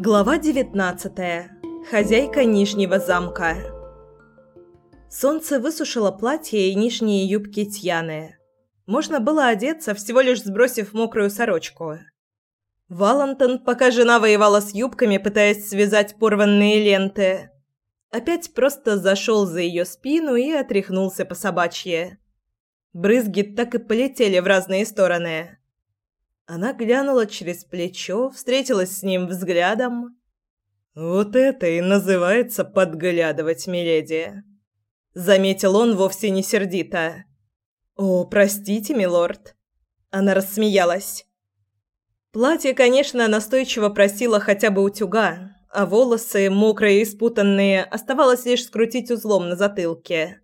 Глава 19. Хозяйка Нижнего замка. Солнце высушило платье и нижние юбки Тьяны. Можно было одеться, всего лишь сбросив мокрую сорочку. Валентон, пока жена воевала с юбками, пытаясь связать порванные ленты, опять просто зашел за ее спину и отряхнулся по собачье. Брызги так и полетели в разные стороны. Она глянула через плечо, встретилась с ним взглядом. «Вот это и называется подглядывать, миледи!» Заметил он вовсе не сердито. «О, простите, милорд!» Она рассмеялась. Платье, конечно, настойчиво просило хотя бы утюга, а волосы, мокрые и спутанные, оставалось лишь скрутить узлом на затылке.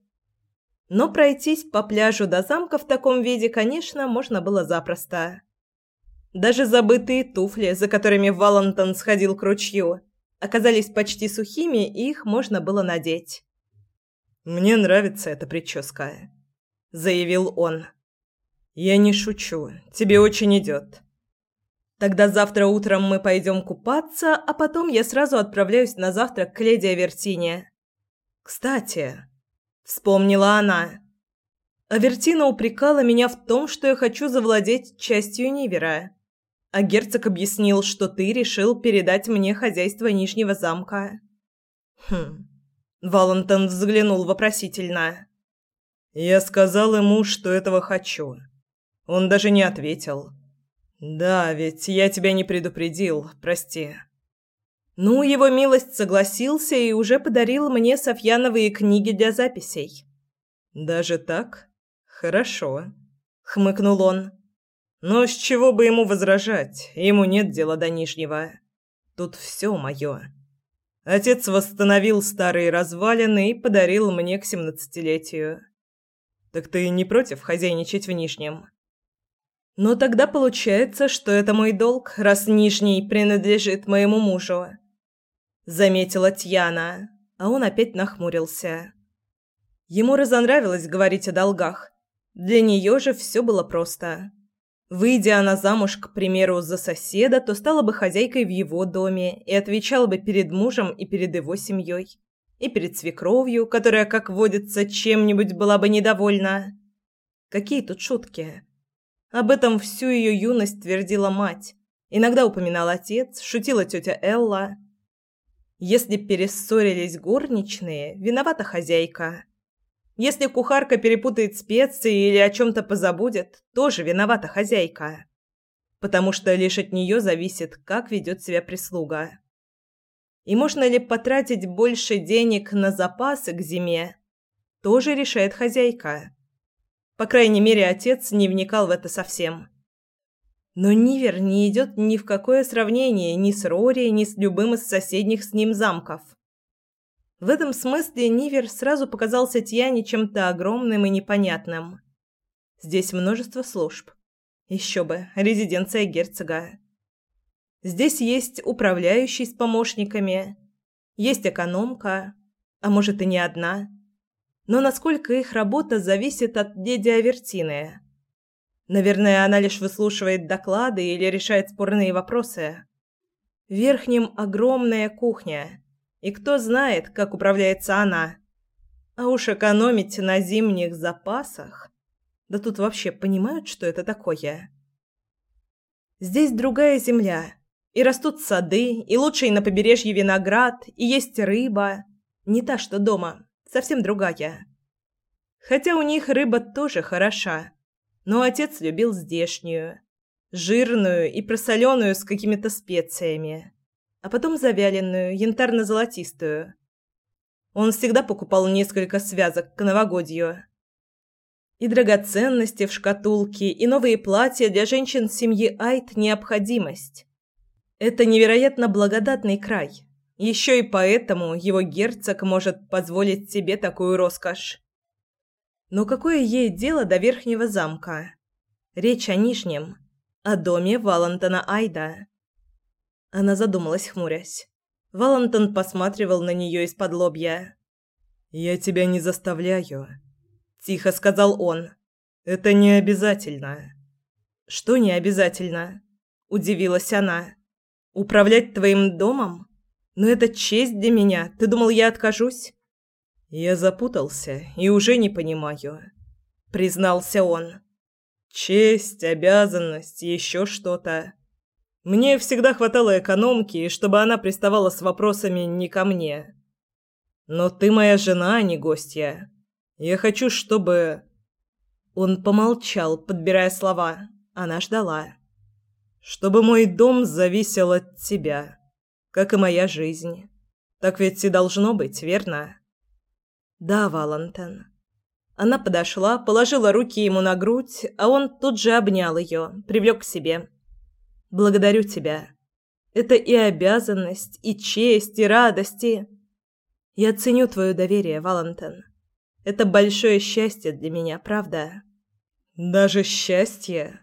Но пройтись по пляжу до замка в таком виде, конечно, можно было запросто. Даже забытые туфли, за которыми Валентон сходил к ручью, оказались почти сухими, и их можно было надеть. «Мне нравится эта прическа», — заявил он. «Я не шучу. Тебе очень идет». «Тогда завтра утром мы пойдем купаться, а потом я сразу отправляюсь на завтрак к леди Авертине». «Кстати», — вспомнила она, — Авертина упрекала меня в том, что я хочу завладеть частью Нивера а герцог объяснил, что ты решил передать мне хозяйство Нижнего замка. Хм. Валентон взглянул вопросительно. Я сказал ему, что этого хочу. Он даже не ответил. Да, ведь я тебя не предупредил, прости. Ну, его милость согласился и уже подарил мне Софьяновые книги для записей. Даже так? Хорошо, хмыкнул он. Но с чего бы ему возражать? Ему нет дела до Нижнего. Тут все мое. Отец восстановил старые развалины и подарил мне к семнадцатилетию. Так ты не против хозяйничать в Нижнем? Но тогда получается, что это мой долг, раз Нижний принадлежит моему мужу. Заметила Тьяна, а он опять нахмурился. Ему разонравилось говорить о долгах. Для нее же все было просто. Выйдя она замуж, к примеру, за соседа, то стала бы хозяйкой в его доме и отвечала бы перед мужем и перед его семьей, и перед свекровью, которая, как водится, чем-нибудь была бы недовольна. Какие тут шутки? Об этом всю ее юность твердила мать. Иногда упоминал отец, шутила тетя Элла. Если перессорились горничные, виновата хозяйка. Если кухарка перепутает специи или о чем-то позабудет, тоже виновата хозяйка. Потому что лишь от нее зависит, как ведет себя прислуга. И можно ли потратить больше денег на запасы к зиме, тоже решает хозяйка. По крайней мере, отец не вникал в это совсем. Но Нивер не идет ни в какое сравнение ни с Рори, ни с любым из соседних с ним замков. В этом смысле Нивер сразу показался Тьяне чем-то огромным и непонятным. Здесь множество служб. Еще бы, резиденция герцога. Здесь есть управляющий с помощниками, есть экономка, а может и не одна. Но насколько их работа зависит от леди Авертины? Наверное, она лишь выслушивает доклады или решает спорные вопросы. В верхнем огромная кухня – и кто знает, как управляется она. А уж экономить на зимних запасах. Да тут вообще понимают, что это такое? Здесь другая земля. И растут сады, и лучший на побережье виноград, и есть рыба. Не та, что дома, совсем другая. Хотя у них рыба тоже хороша. Но отец любил здешнюю. Жирную и просоленную с какими-то специями а потом завяленную, янтарно-золотистую. Он всегда покупал несколько связок к новогодью. И драгоценности в шкатулке, и новые платья для женщин семьи Айт – необходимость. Это невероятно благодатный край. Еще и поэтому его герцог может позволить себе такую роскошь. Но какое ей дело до Верхнего замка? Речь о Нижнем, о доме Валентона Айда. Она задумалась, хмурясь. Валентон посматривал на нее из-под лобья. «Я тебя не заставляю», – тихо сказал он. «Это не обязательно». «Что не обязательно?» – удивилась она. Управлять твоим домом? Но это честь для меня. Ты думал, я откажусь? Я запутался и уже не понимаю, признался он. Честь, обязанность, еще что-то. Мне всегда хватало экономки, чтобы она приставала с вопросами не ко мне. Но ты моя жена, а не гостья. Я хочу, чтобы Он помолчал, подбирая слова. Она ждала. Чтобы мой дом зависел от тебя, как и моя жизнь. Так ведь и должно быть, верно? Да, Валентин. Она подошла, положила руки ему на грудь, а он тут же обнял ее, привлек к себе. Благодарю тебя. Это и обязанность, и честь, и радость, и... Я ценю твое доверие, Валентин. Это большое счастье для меня, правда? Даже счастье?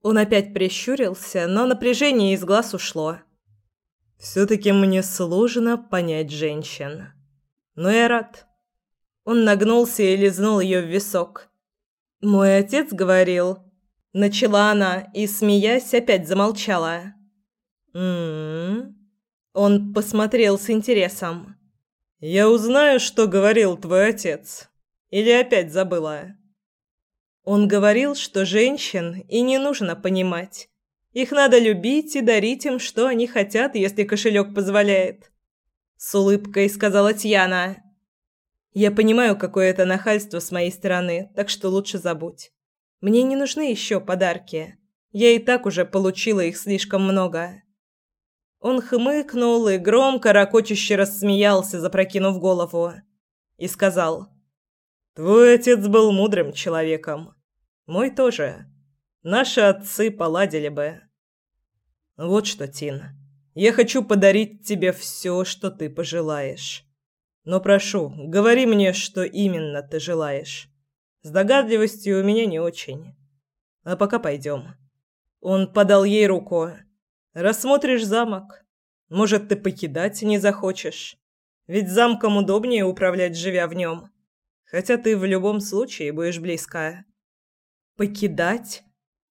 Он опять прищурился, но напряжение из глаз ушло. Все-таки мне сложно понять женщин. Но я рад. Он нагнулся и лизнул ее в висок. «Мой отец говорил...» Начала она и, смеясь, опять замолчала. «М-м-м...» Он посмотрел с интересом. «Я узнаю, что говорил твой отец. Или опять забыла?» Он говорил, что женщин и не нужно понимать. Их надо любить и дарить им, что они хотят, если кошелек позволяет. С улыбкой сказала Тьяна. Я понимаю, какое это нахальство с моей стороны, так что лучше забудь. Мне не нужны еще подарки. Я и так уже получила их слишком много. Он хмыкнул и громко, ракочуще рассмеялся, запрокинув голову, и сказал: Твой отец был мудрым человеком. Мой тоже. Наши отцы поладили бы. Вот что, Тин. Я хочу подарить тебе все, что ты пожелаешь. Но прошу, говори мне, что именно ты желаешь. С догадливостью у меня не очень. А пока пойдем. Он подал ей руку. Рассмотришь замок. Может, ты покидать не захочешь. Ведь замком удобнее управлять, живя в нем. Хотя ты в любом случае будешь близка. Покидать?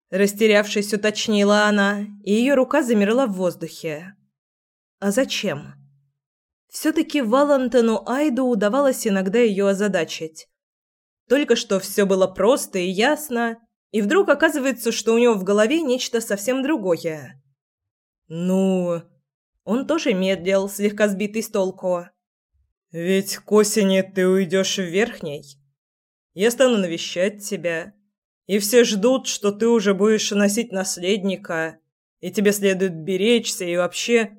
Растерявшись, уточнила она, и ее рука замерла в воздухе. А зачем? Все-таки Валентину Айду удавалось иногда ее озадачить. Только что все было просто и ясно, и вдруг оказывается, что у него в голове нечто совсем другое. Ну, он тоже медлил, слегка сбитый с толку. Ведь к осени ты уйдешь в верхней. Я стану навещать тебя, и все ждут, что ты уже будешь носить наследника, и тебе следует беречься и вообще.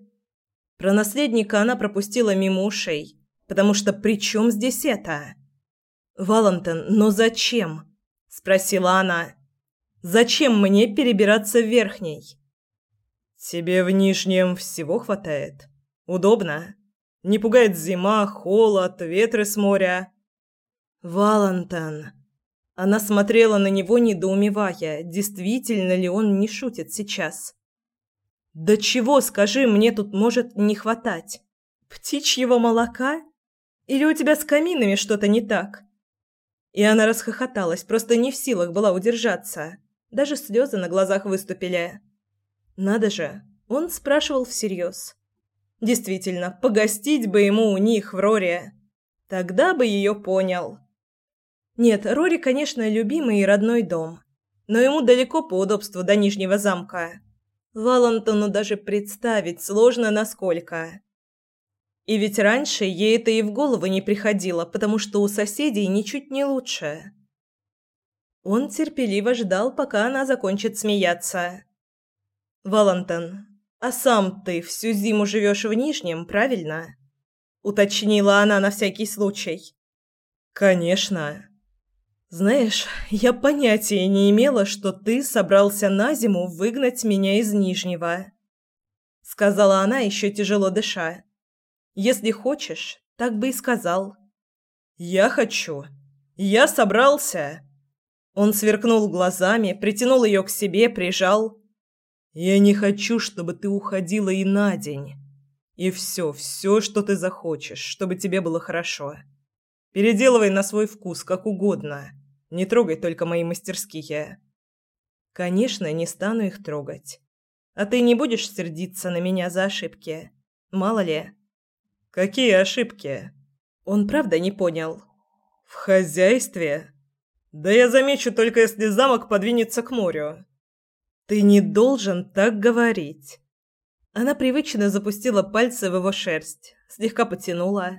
Про наследника она пропустила мимо ушей, потому что при чем здесь это? Валентин, но зачем? спросила она. Зачем мне перебираться в верхней? Тебе в нижнем всего хватает. Удобно. Не пугает зима, холод, ветры с моря. Валентин. Она смотрела на него, недоумевая, действительно ли он не шутит сейчас. «Да чего, скажи, мне тут может не хватать? Птичьего молока? Или у тебя с каминами что-то не так?» И она расхохоталась, просто не в силах была удержаться. Даже слезы на глазах выступили. Надо же, он спрашивал всерьез. Действительно, погостить бы ему у них в Роре. Тогда бы ее понял. Нет, Рори, конечно, любимый и родной дом. Но ему далеко по удобству до Нижнего замка. Валантону даже представить сложно насколько. И ведь раньше ей это и в голову не приходило, потому что у соседей ничуть не лучше. Он терпеливо ждал, пока она закончит смеяться. «Валантон, а сам ты всю зиму живешь в Нижнем, правильно?» Уточнила она на всякий случай. «Конечно». «Знаешь, я понятия не имела, что ты собрался на зиму выгнать меня из Нижнего», — сказала она, еще тяжело дыша. «Если хочешь, так бы и сказал». «Я хочу. Я собрался». Он сверкнул глазами, притянул ее к себе, прижал. «Я не хочу, чтобы ты уходила и на день. И все, все, что ты захочешь, чтобы тебе было хорошо. Переделывай на свой вкус, как угодно». Не трогай только мои мастерские. Конечно, не стану их трогать. А ты не будешь сердиться на меня за ошибки? Мало ли. Какие ошибки? Он правда не понял. В хозяйстве? Да я замечу только если замок подвинется к морю. Ты не должен так говорить. Она привычно запустила пальцы в его шерсть, слегка потянула.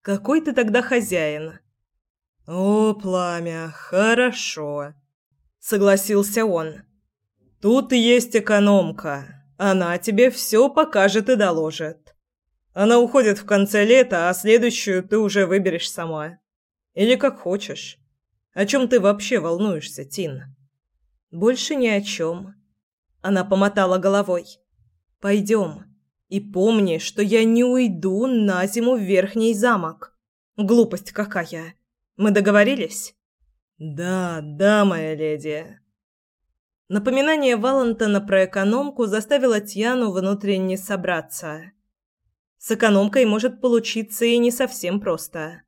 Какой ты тогда хозяин? О, пламя, хорошо, согласился он. Тут есть экономка. Она тебе все покажет и доложит. Она уходит в конце лета, а следующую ты уже выберешь сама. Или как хочешь. О чем ты вообще волнуешься, Тин? Больше ни о чем. Она помотала головой. Пойдем. И помни, что я не уйду на зиму в Верхний замок. Глупость какая. Мы договорились? Да, да, моя леди. Напоминание Валентона про экономку заставило Тьяну внутренне собраться. С экономкой может получиться и не совсем просто.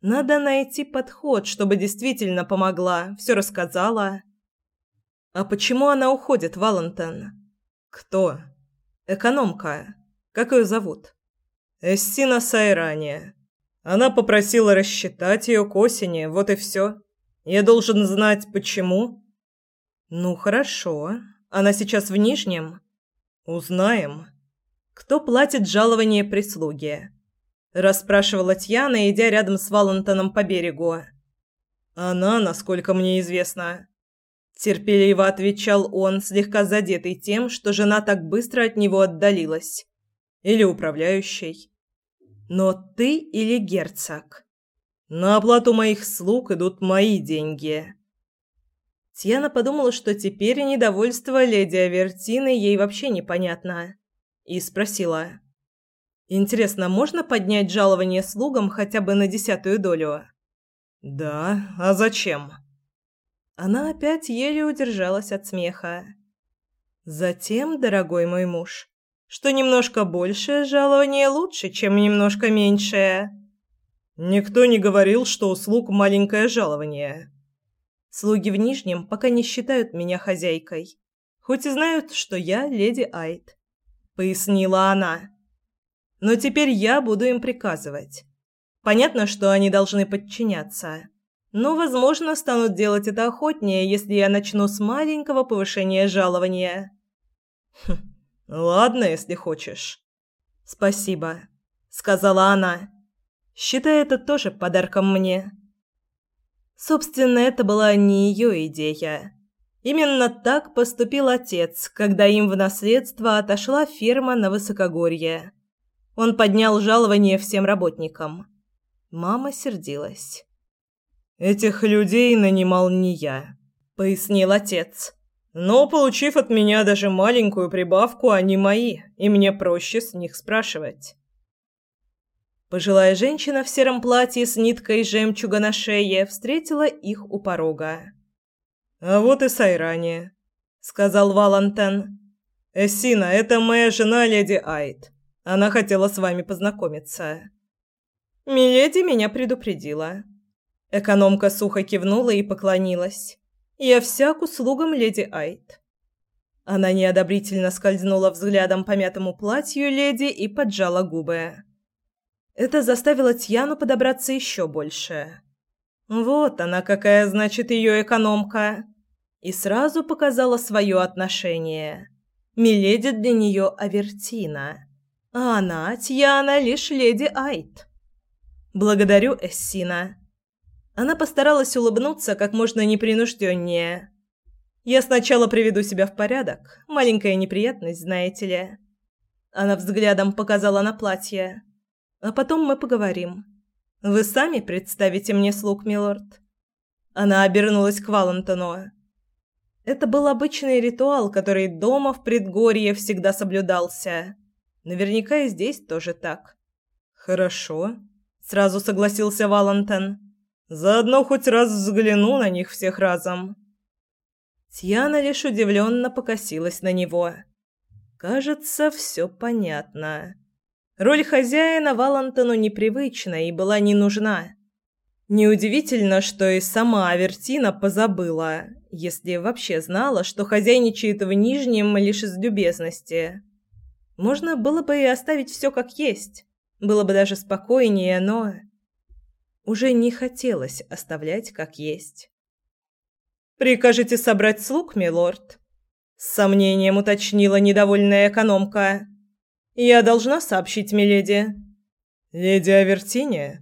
Надо найти подход, чтобы действительно помогла, все рассказала. А почему она уходит, Валентон? Кто? Экономка. Как ее зовут? Эссина Сайрания. Она попросила рассчитать ее к осени, вот и все. Я должен знать, почему. Ну, хорошо. Она сейчас в Нижнем? Узнаем. Кто платит жалование прислуги? Расспрашивала Тьяна, идя рядом с Валентоном по берегу. Она, насколько мне известно. Терпеливо отвечал он, слегка задетый тем, что жена так быстро от него отдалилась. Или управляющий. Но ты или герцог? На оплату моих слуг идут мои деньги. Тьяна подумала, что теперь недовольство леди Авертины ей вообще непонятно, и спросила: Интересно, можно поднять жалование слугам хотя бы на десятую долю? Да, а зачем? Она опять еле удержалась от смеха. Затем, дорогой мой муж, что немножко большее жалование лучше, чем немножко меньшее. Никто не говорил, что у слуг маленькое жалование. Слуги в Нижнем пока не считают меня хозяйкой, хоть и знают, что я леди Айт, пояснила она. Но теперь я буду им приказывать. Понятно, что они должны подчиняться. Но, возможно, станут делать это охотнее, если я начну с маленького повышения жалования. Хм, ладно, если хочешь. Спасибо, сказала она. Считай это тоже подарком мне. Собственно, это была не ее идея. Именно так поступил отец, когда им в наследство отошла ферма на высокогорье. Он поднял жалование всем работникам. Мама сердилась. «Этих людей нанимал не я», — пояснил отец. «Но, получив от меня даже маленькую прибавку, они мои, и мне проще с них спрашивать». Пожилая женщина в сером платье с ниткой жемчуга на шее встретила их у порога. «А вот и Сайрани», — сказал Валантен. «Эссина, это моя жена, леди Айт. Она хотела с вами познакомиться. Миледи меня предупредила. Экономка сухо кивнула и поклонилась. Я всяк услугам леди Айт. Она неодобрительно скользнула взглядом по мятому платью леди и поджала губы. Это заставило Тьяну подобраться еще больше. Вот она какая, значит, ее экономка. И сразу показала свое отношение. Миледи для нее Авертина. А она, Тьяна, лишь леди Айт. Благодарю, Эссина. Она постаралась улыбнуться как можно непринужденнее. Я сначала приведу себя в порядок. Маленькая неприятность, знаете ли. Она взглядом показала на платье. А потом мы поговорим. Вы сами представите мне слуг, милорд. Она обернулась к Валентону. Это был обычный ритуал, который дома в предгорье всегда соблюдался. Наверняка и здесь тоже так. Хорошо, сразу согласился Валентин. Заодно хоть раз взгляну на них всех разом. Тьяна лишь удивленно покосилась на него. Кажется, все понятно. Роль хозяина Валентину непривычна и была не нужна. Неудивительно, что и сама Авертина позабыла, если вообще знала, что хозяйничает в Нижнем лишь из любезности. Можно было бы и оставить все как есть, было бы даже спокойнее, но... Уже не хотелось оставлять как есть. «Прикажете собрать слуг, милорд?» С сомнением уточнила недовольная экономка. «Я должна сообщить миледи». «Леди Авертине?» –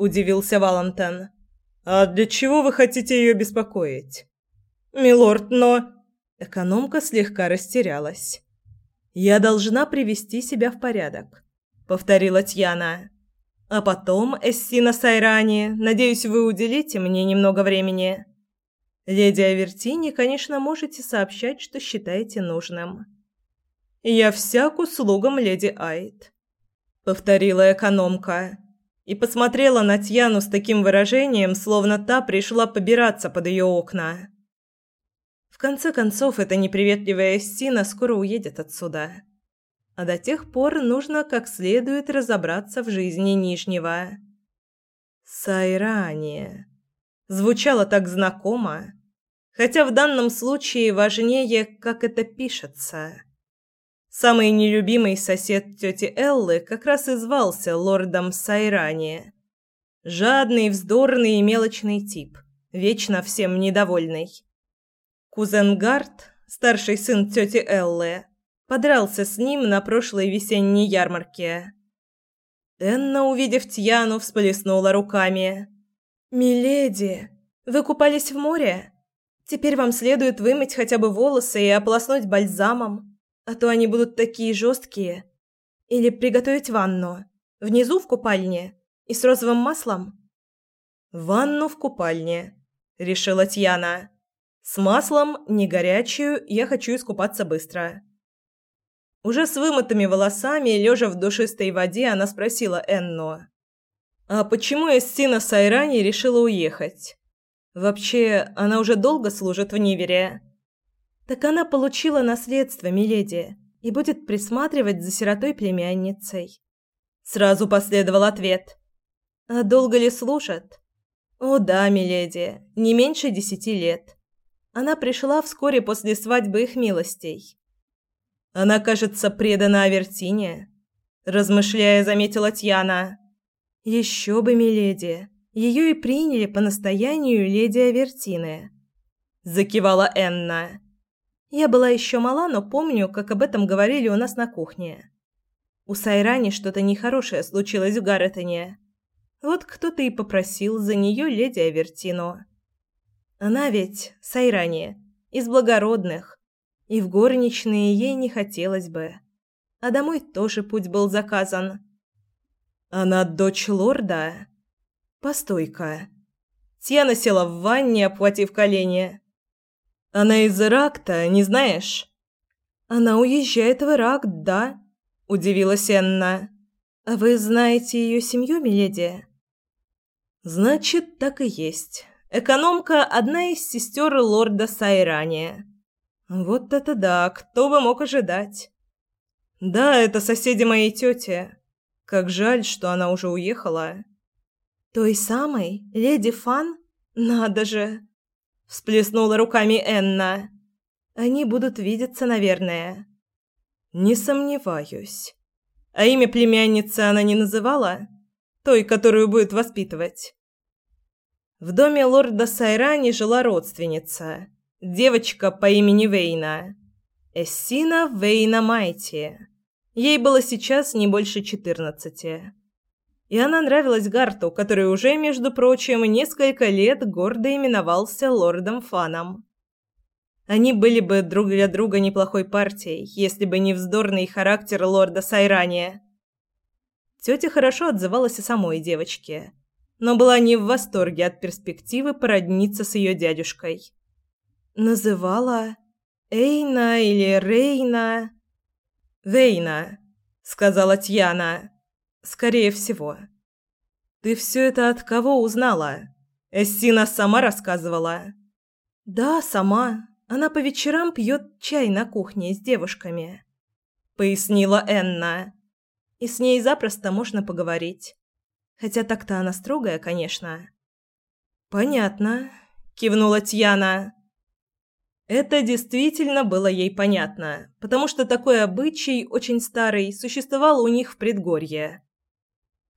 удивился Валентин. «А для чего вы хотите ее беспокоить?» «Милорд, но...» Экономка слегка растерялась. «Я должна привести себя в порядок», — повторила Тьяна. «А потом, Эссина Сайрани, надеюсь, вы уделите мне немного времени». Леди Авертини, конечно, можете сообщать, что считаете нужным. Я вся к услугам леди Айт, повторила экономка и посмотрела на Тьяну с таким выражением, словно та пришла побираться под ее окна. В конце концов, эта неприветливая Стина скоро уедет отсюда. А до тех пор нужно как следует разобраться в жизни Нижнего. Сайрани. Звучало так знакомо хотя в данном случае важнее, как это пишется. Самый нелюбимый сосед тети Эллы как раз и звался лордом Сайрани. Жадный, вздорный и мелочный тип, вечно всем недовольный. Кузен Гарт, старший сын тети Эллы, подрался с ним на прошлой весенней ярмарке. Энна, увидев Тьяну, всплеснула руками. «Миледи, вы купались в море?» Теперь вам следует вымыть хотя бы волосы и ополоснуть бальзамом, а то они будут такие жесткие. Или приготовить ванну. Внизу в купальне. И с розовым маслом. «Ванну в купальне», — решила Тьяна. «С маслом, не горячую, я хочу искупаться быстро». Уже с вымытыми волосами, лежа в душистой воде, она спросила Энну. «А почему Эстина Сайрани решила уехать?» Вообще, она уже долго служит в Нивере. Так она получила наследство, миледи, и будет присматривать за сиротой племянницей. Сразу последовал ответ. А долго ли служат? О да, миледи, не меньше десяти лет. Она пришла вскоре после свадьбы их милостей. Она, кажется, предана Авертине, размышляя, заметила Тьяна. Еще бы, миледи. Ее и приняли по настоянию леди Авертины. Закивала Энна. Я была еще мала, но помню, как об этом говорили у нас на кухне. У Сайрани что-то нехорошее случилось в Гарретоне. Вот кто-то и попросил за нее леди Авертину. Она ведь, Сайрани, из благородных, и в горничные ей не хотелось бы. А домой тоже путь был заказан. Она дочь лорда? Постой-ка. Тьяна села в ванне, обхватив колени. Она из Иракта, не знаешь? Она уезжает в Ирак, да? Удивилась Энна. А вы знаете ее семью, миледи? Значит, так и есть. Экономка одна из сестер лорда Сайрани. Вот это да, кто бы мог ожидать? Да, это соседи моей тети. Как жаль, что она уже уехала. «Той самой? Леди Фан? Надо же!» Всплеснула руками Энна. «Они будут видеться, наверное». «Не сомневаюсь. А имя племянницы она не называла? Той, которую будет воспитывать?» В доме лорда Сайрани жила родственница, девочка по имени Вейна. Эссина Вейна Майти. Ей было сейчас не больше четырнадцати и она нравилась Гарту, который уже, между прочим, несколько лет гордо именовался лордом Фаном. Они были бы друг для друга неплохой партией, если бы не вздорный характер лорда Сайрания. Тетя хорошо отзывалась о самой девочке, но была не в восторге от перспективы породниться с ее дядюшкой. Называла Эйна или Рейна? «Вейна», — сказала Тьяна. Скорее всего. Ты все это от кого узнала? Эссина сама рассказывала. Да, сама. Она по вечерам пьет чай на кухне с девушками, пояснила Энна. И с ней запросто можно поговорить. Хотя так-то она строгая, конечно. «Понятно», – кивнула Тьяна. Это действительно было ей понятно, потому что такой обычай, очень старый, существовал у них в предгорье.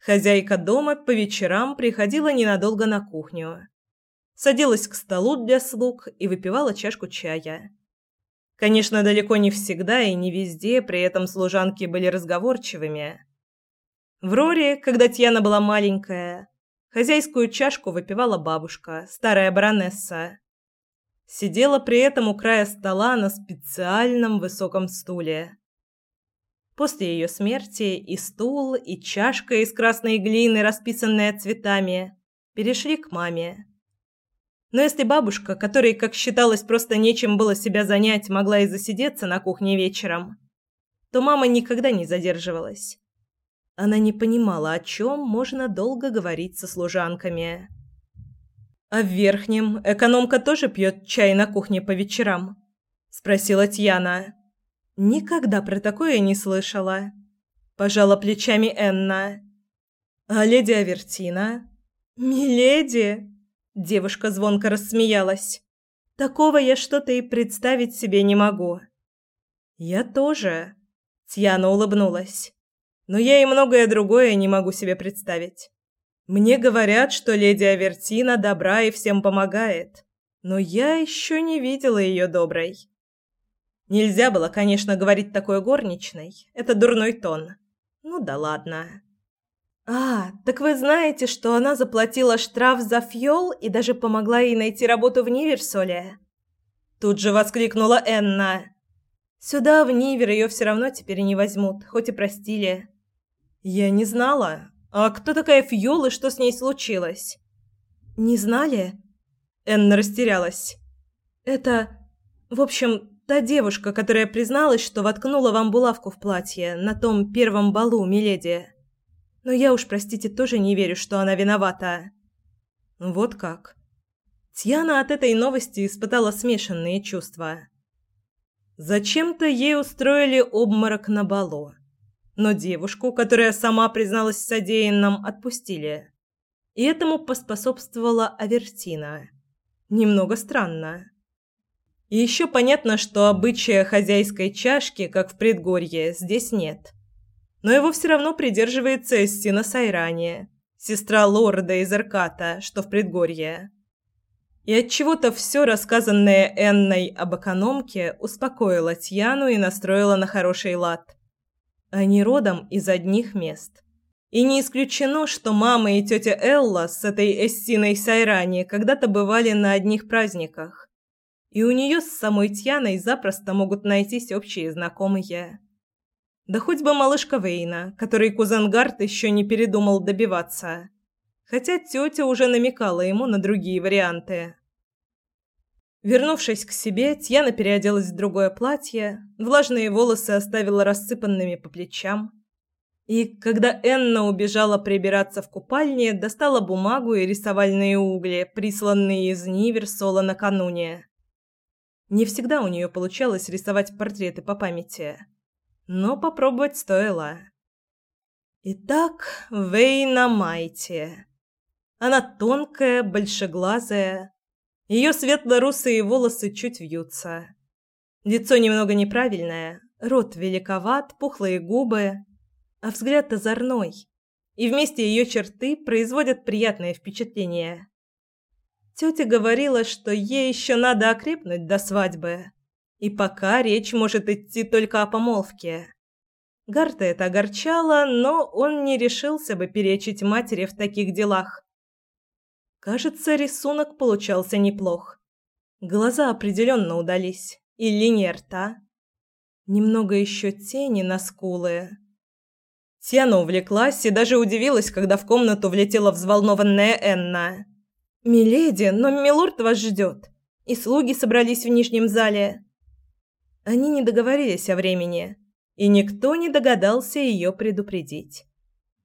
Хозяйка дома по вечерам приходила ненадолго на кухню. Садилась к столу для слуг и выпивала чашку чая. Конечно, далеко не всегда и не везде при этом служанки были разговорчивыми. В Роре, когда Тьяна была маленькая, хозяйскую чашку выпивала бабушка, старая баронесса. Сидела при этом у края стола на специальном высоком стуле. После ее смерти и стул, и чашка из красной глины, расписанная цветами, перешли к маме. Но если бабушка, которой, как считалось, просто нечем было себя занять, могла и засидеться на кухне вечером, то мама никогда не задерживалась. Она не понимала, о чем можно долго говорить со служанками. «А в верхнем экономка тоже пьет чай на кухне по вечерам?» – спросила Тьяна. «Никогда про такое не слышала», – пожала плечами Энна. «А леди Авертина?» «Миледи!» Девушка звонко рассмеялась. Такого я что-то и представить себе не могу. Я тоже. Тьяна улыбнулась. Но я и многое другое не могу себе представить. Мне говорят, что леди Авертина добра и всем помогает, но я еще не видела ее доброй. Нельзя было, конечно, говорить такое горничной. Это дурной тон. Ну да ладно. «А, так вы знаете, что она заплатила штраф за фьол и даже помогла ей найти работу в Ниверсоле?» Тут же воскликнула Энна. «Сюда, в Нивер, ее все равно теперь не возьмут, хоть и простили». «Я не знала. А кто такая Фьол и что с ней случилось?» «Не знали?» Энна растерялась. «Это... В общем, та девушка, которая призналась, что воткнула вам булавку в платье на том первом балу, миледи». Но я уж, простите, тоже не верю, что она виновата. Вот как. Тьяна от этой новости испытала смешанные чувства. Зачем-то ей устроили обморок на балу. Но девушку, которая сама призналась в содеянном, отпустили. И этому поспособствовала Авертина. Немного странно. И еще понятно, что обычая хозяйской чашки, как в предгорье, здесь нет но его все равно придерживается Эстина Сайрани, сестра лорда из Арката, что в предгорье. И от чего то все рассказанное Энной об экономке успокоило Тьяну и настроило на хороший лад. Они родом из одних мест. И не исключено, что мама и тетя Элла с этой Эстиной Сайрани когда-то бывали на одних праздниках. И у нее с самой Тьяной запросто могут найтись общие знакомые. Да хоть бы малышка Вейна, который Кузенгард еще не передумал добиваться. Хотя тетя уже намекала ему на другие варианты. Вернувшись к себе, Тьяна переоделась в другое платье, влажные волосы оставила рассыпанными по плечам. И когда Энна убежала прибираться в купальне, достала бумагу и рисовальные угли, присланные из Ниверсола накануне. Не всегда у нее получалось рисовать портреты по памяти но попробовать стоило. Итак, Вейна Майти. Она тонкая, большеглазая. Ее светло-русые волосы чуть вьются. Лицо немного неправильное, рот великоват, пухлые губы, а взгляд озорной. И вместе ее черты производят приятное впечатление. Тетя говорила, что ей еще надо окрепнуть до свадьбы. И пока речь может идти только о помолвке. Гарта это огорчало, но он не решился бы перечить матери в таких делах. Кажется, рисунок получался неплох. Глаза определенно удались, и линия рта. Немного еще тени на скулы. Тена увлеклась и даже удивилась, когда в комнату влетела взволнованная Энна. «Миледи, но милорд вас ждет. И слуги собрались в нижнем зале. Они не договорились о времени, и никто не догадался ее предупредить.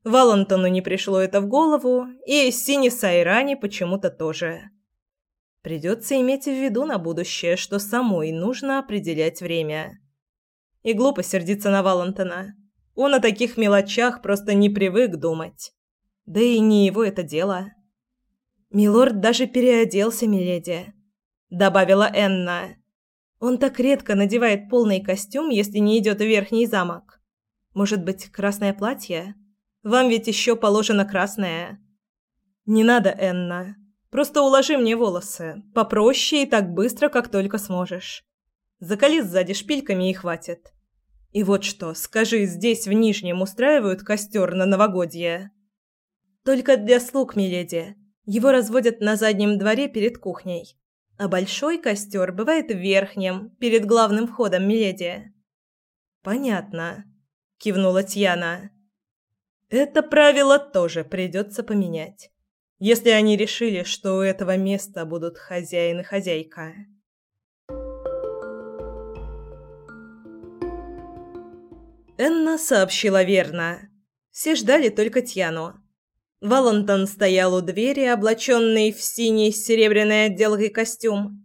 Валентону не пришло это в голову, и Сине Сайрани почему-то тоже. Придется иметь в виду на будущее, что самой нужно определять время. И глупо сердиться на Валентона. Он о таких мелочах просто не привык думать. Да и не его это дело. «Милорд даже переоделся, миледи», — добавила Энна. «Он так редко надевает полный костюм, если не идет в верхний замок. Может быть, красное платье? Вам ведь еще положено красное». «Не надо, Энна. Просто уложи мне волосы. Попроще и так быстро, как только сможешь. Закали сзади шпильками и хватит. И вот что, скажи, здесь в Нижнем устраивают костер на новогодье?» «Только для слуг, миледи. Его разводят на заднем дворе перед кухней. А большой костер бывает в верхнем, перед главным входом, миледи». «Понятно», — кивнула Тьяна. «Это правило тоже придется поменять, если они решили, что у этого места будут хозяин и хозяйка». Энна сообщила верно. Все ждали только Тьяну. Валентон стоял у двери, облаченный в синий с серебряной отделкой костюм.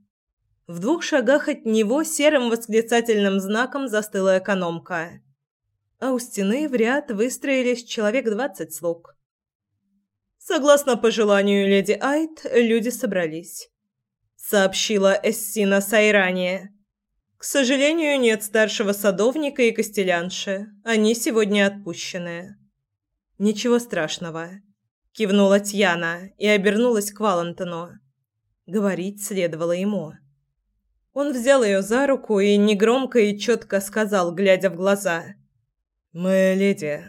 В двух шагах от него серым восклицательным знаком застыла экономка. А у стены в ряд выстроились человек двадцать слуг. Согласно пожеланию леди Айт, люди собрались. Сообщила Эссина Сайрани. К сожалению, нет старшего садовника и костелянши. Они сегодня отпущены. Ничего страшного кивнула Тьяна и обернулась к Валентину. Говорить следовало ему. Он взял ее за руку и негромко и четко сказал, глядя в глаза: "Моя леди,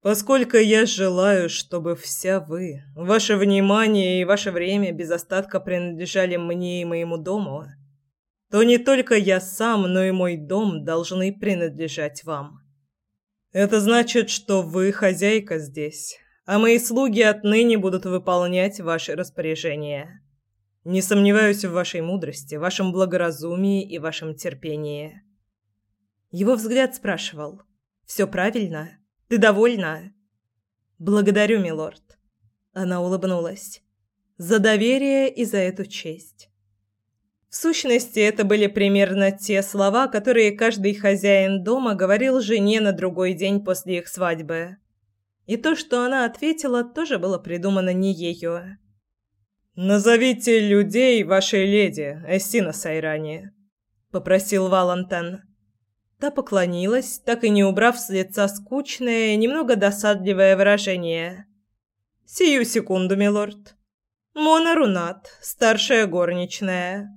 поскольку я желаю, чтобы вся вы, ваше внимание и ваше время без остатка принадлежали мне и моему дому, то не только я сам, но и мой дом должны принадлежать вам. Это значит, что вы хозяйка здесь, а мои слуги отныне будут выполнять ваши распоряжения. Не сомневаюсь в вашей мудрости, вашем благоразумии и вашем терпении. Его взгляд спрашивал: «Все правильно? Ты довольна?" "Благодарю, милорд". Она улыбнулась. "За доверие и за эту честь". В сущности, это были примерно те слова, которые каждый хозяин дома говорил жене на другой день после их свадьбы. И то, что она ответила, тоже было придумано не ею. «Назовите людей вашей леди, Эссина Сайрани», — попросил Валантен. Та поклонилась, так и не убрав с лица скучное, немного досадливое выражение. «Сию секунду, милорд. Мона Рунат, старшая горничная.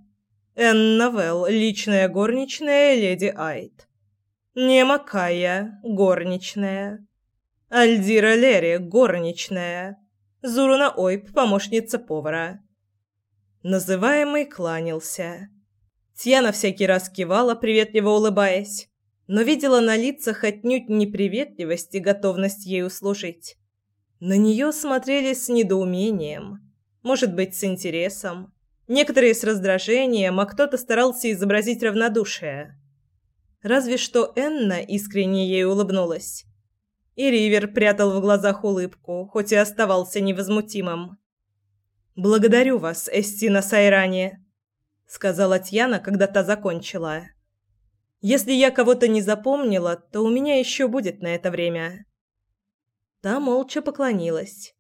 Энна Велл, личная горничная леди Айт. Нема Кая, горничная. Альдира Лери, горничная. Зуруна Ойп, помощница повара. Называемый кланялся. Тьяна всякий раз кивала, приветливо улыбаясь, но видела на лицах отнюдь не приветливость и готовность ей услужить. На нее смотрели с недоумением, может быть, с интересом, некоторые с раздражением, а кто-то старался изобразить равнодушие. Разве что Энна искренне ей улыбнулась и Ривер прятал в глазах улыбку, хоть и оставался невозмутимым. «Благодарю вас, Эстина Сайрани», — сказала Тьяна, когда та закончила. «Если я кого-то не запомнила, то у меня еще будет на это время». Та молча поклонилась.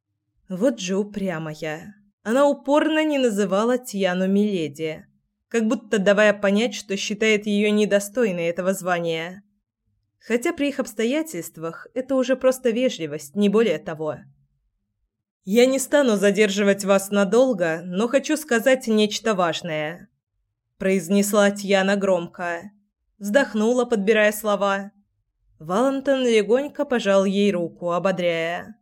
Вот же упрямая. Она упорно не называла Тьяну Миледи, как будто давая понять, что считает ее недостойной этого звания. Хотя при их обстоятельствах это уже просто вежливость, не более того. Я не стану задерживать вас надолго, но хочу сказать нечто важное, произнесла Тьяна громко, вздохнула, подбирая слова. Валентин легонько пожал ей руку, ободряя.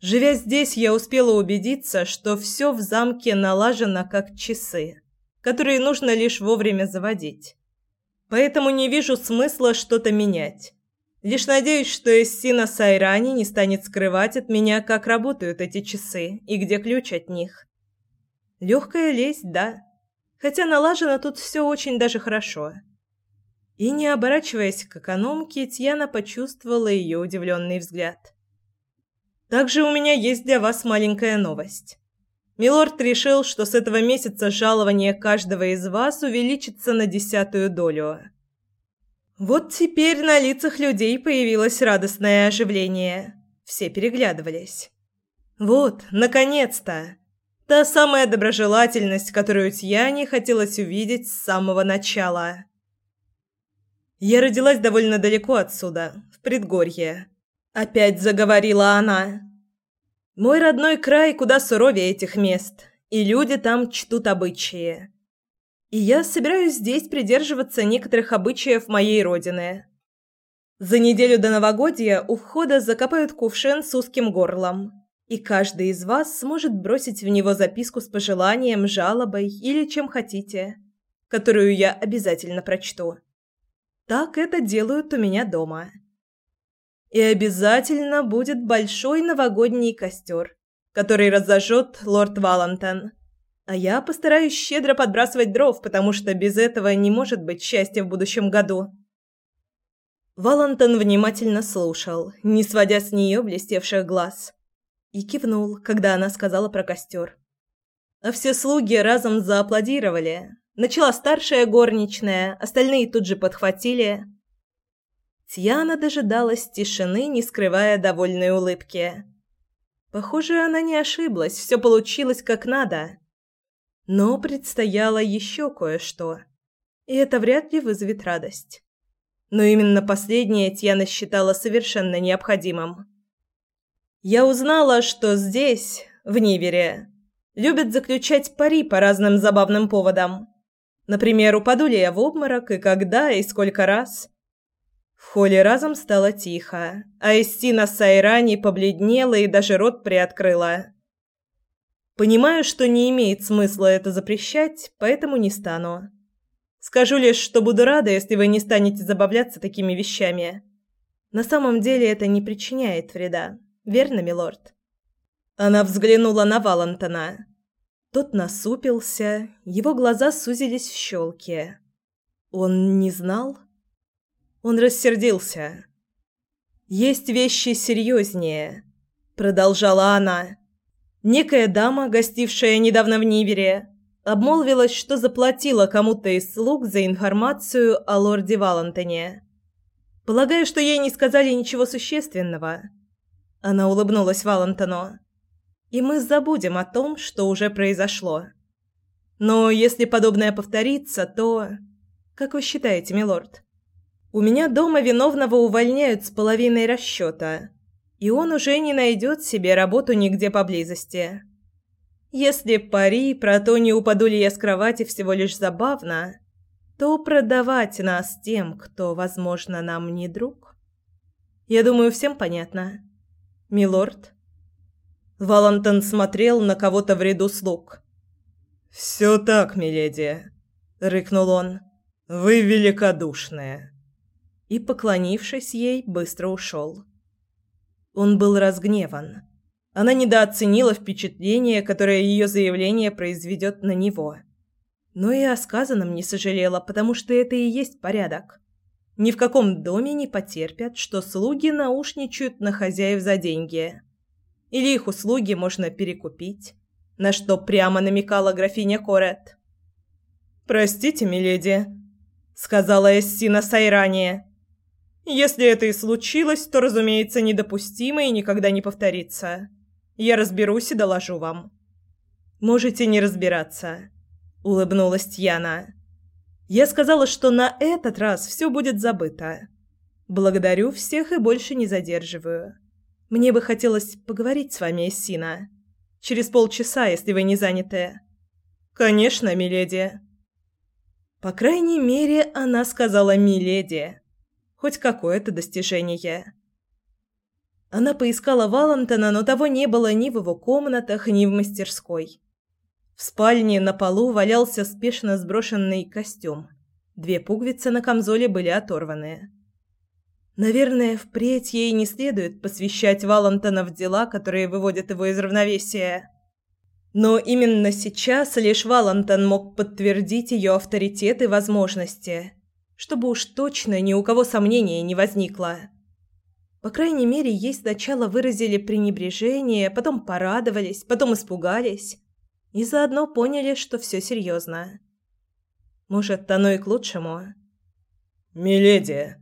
Живя здесь, я успела убедиться, что все в замке налажено как часы, которые нужно лишь вовремя заводить. Поэтому не вижу смысла что-то менять. Лишь надеюсь, что Эссина Сайрани не станет скрывать от меня, как работают эти часы и где ключ от них. Легкая лесть, да. Хотя налажено тут все очень даже хорошо. И не оборачиваясь к экономке, Тьяна почувствовала ее удивленный взгляд. Также у меня есть для вас маленькая новость. Милорд решил, что с этого месяца жалование каждого из вас увеличится на десятую долю. Вот теперь на лицах людей появилось радостное оживление. Все переглядывались. Вот, наконец-то. Та самая доброжелательность, которую Тьяне хотелось увидеть с самого начала. Я родилась довольно далеко отсюда, в предгорье. Опять заговорила она. Мой родной край куда суровее этих мест, и люди там чтут обычаи. И я собираюсь здесь придерживаться некоторых обычаев моей родины. За неделю до новогодия у входа закопают кувшин с узким горлом, и каждый из вас сможет бросить в него записку с пожеланием, жалобой или чем хотите, которую я обязательно прочту. Так это делают у меня дома. И обязательно будет большой новогодний костер, который разожжет лорд Валантон. А я постараюсь щедро подбрасывать дров, потому что без этого не может быть счастья в будущем году. Валантон внимательно слушал, не сводя с нее блестевших глаз, и кивнул, когда она сказала про костер. А все слуги разом зааплодировали. Начала старшая горничная, остальные тут же подхватили – Тьяна дожидалась тишины, не скрывая довольной улыбки. Похоже, она не ошиблась, все получилось как надо. Но предстояло еще кое-что, и это вряд ли вызовет радость. Но именно последнее Тьяна считала совершенно необходимым. Я узнала, что здесь, в Нивере, любят заключать пари по разным забавным поводам. Например, упаду ли я в обморок и когда и сколько раз – в холле разом стало тихо, а Эстина Сайрани побледнела и даже рот приоткрыла. Понимаю, что не имеет смысла это запрещать, поэтому не стану. Скажу лишь, что буду рада, если вы не станете забавляться такими вещами. На самом деле это не причиняет вреда. Верно, милорд? Она взглянула на Валентона. Тот насупился, его глаза сузились в щелки. Он не знал? Он рассердился. «Есть вещи серьезнее», — продолжала она. Некая дама, гостившая недавно в Нивере, обмолвилась, что заплатила кому-то из слуг за информацию о лорде Валентине. Полагаю, что ей не сказали ничего существенного. Она улыбнулась Валентину. И мы забудем о том, что уже произошло. Но если подобное повторится, то... Как вы считаете, милорд? У меня дома виновного увольняют с половиной расчета, и он уже не найдет себе работу нигде поблизости. Если пари про то, не упаду ли я с кровати, всего лишь забавно, то продавать нас тем, кто, возможно, нам не друг. Я думаю, всем понятно. Милорд. Валентон смотрел на кого-то в ряду слуг. «Все так, миледи», — рыкнул он. «Вы великодушная» и, поклонившись ей, быстро ушел. Он был разгневан. Она недооценила впечатление, которое ее заявление произведет на него. Но и о сказанном не сожалела, потому что это и есть порядок. Ни в каком доме не потерпят, что слуги наушничают на хозяев за деньги. Или их услуги можно перекупить, на что прямо намекала графиня Корет. «Простите, миледи», — сказала Эссина Сайрания. Если это и случилось, то, разумеется, недопустимо и никогда не повторится. Я разберусь и доложу вам. Можете не разбираться, улыбнулась Тьяна. Я сказала, что на этот раз все будет забыто. Благодарю всех и больше не задерживаю. Мне бы хотелось поговорить с вами, Сина. Через полчаса, если вы не заняты. Конечно, миледи. По крайней мере, она сказала миледи. Хоть какое-то достижение. Она поискала Валентона, но того не было ни в его комнатах, ни в мастерской. В спальне на полу валялся спешно сброшенный костюм. Две пуговицы на камзоле были оторваны. Наверное, впредь ей не следует посвящать Валентона в дела, которые выводят его из равновесия. Но именно сейчас лишь Валентон мог подтвердить ее авторитет и возможности чтобы уж точно ни у кого сомнения не возникло. По крайней мере, ей сначала выразили пренебрежение, потом порадовались, потом испугались и заодно поняли, что все серьезно. Может, оно и к лучшему. «Миледи!»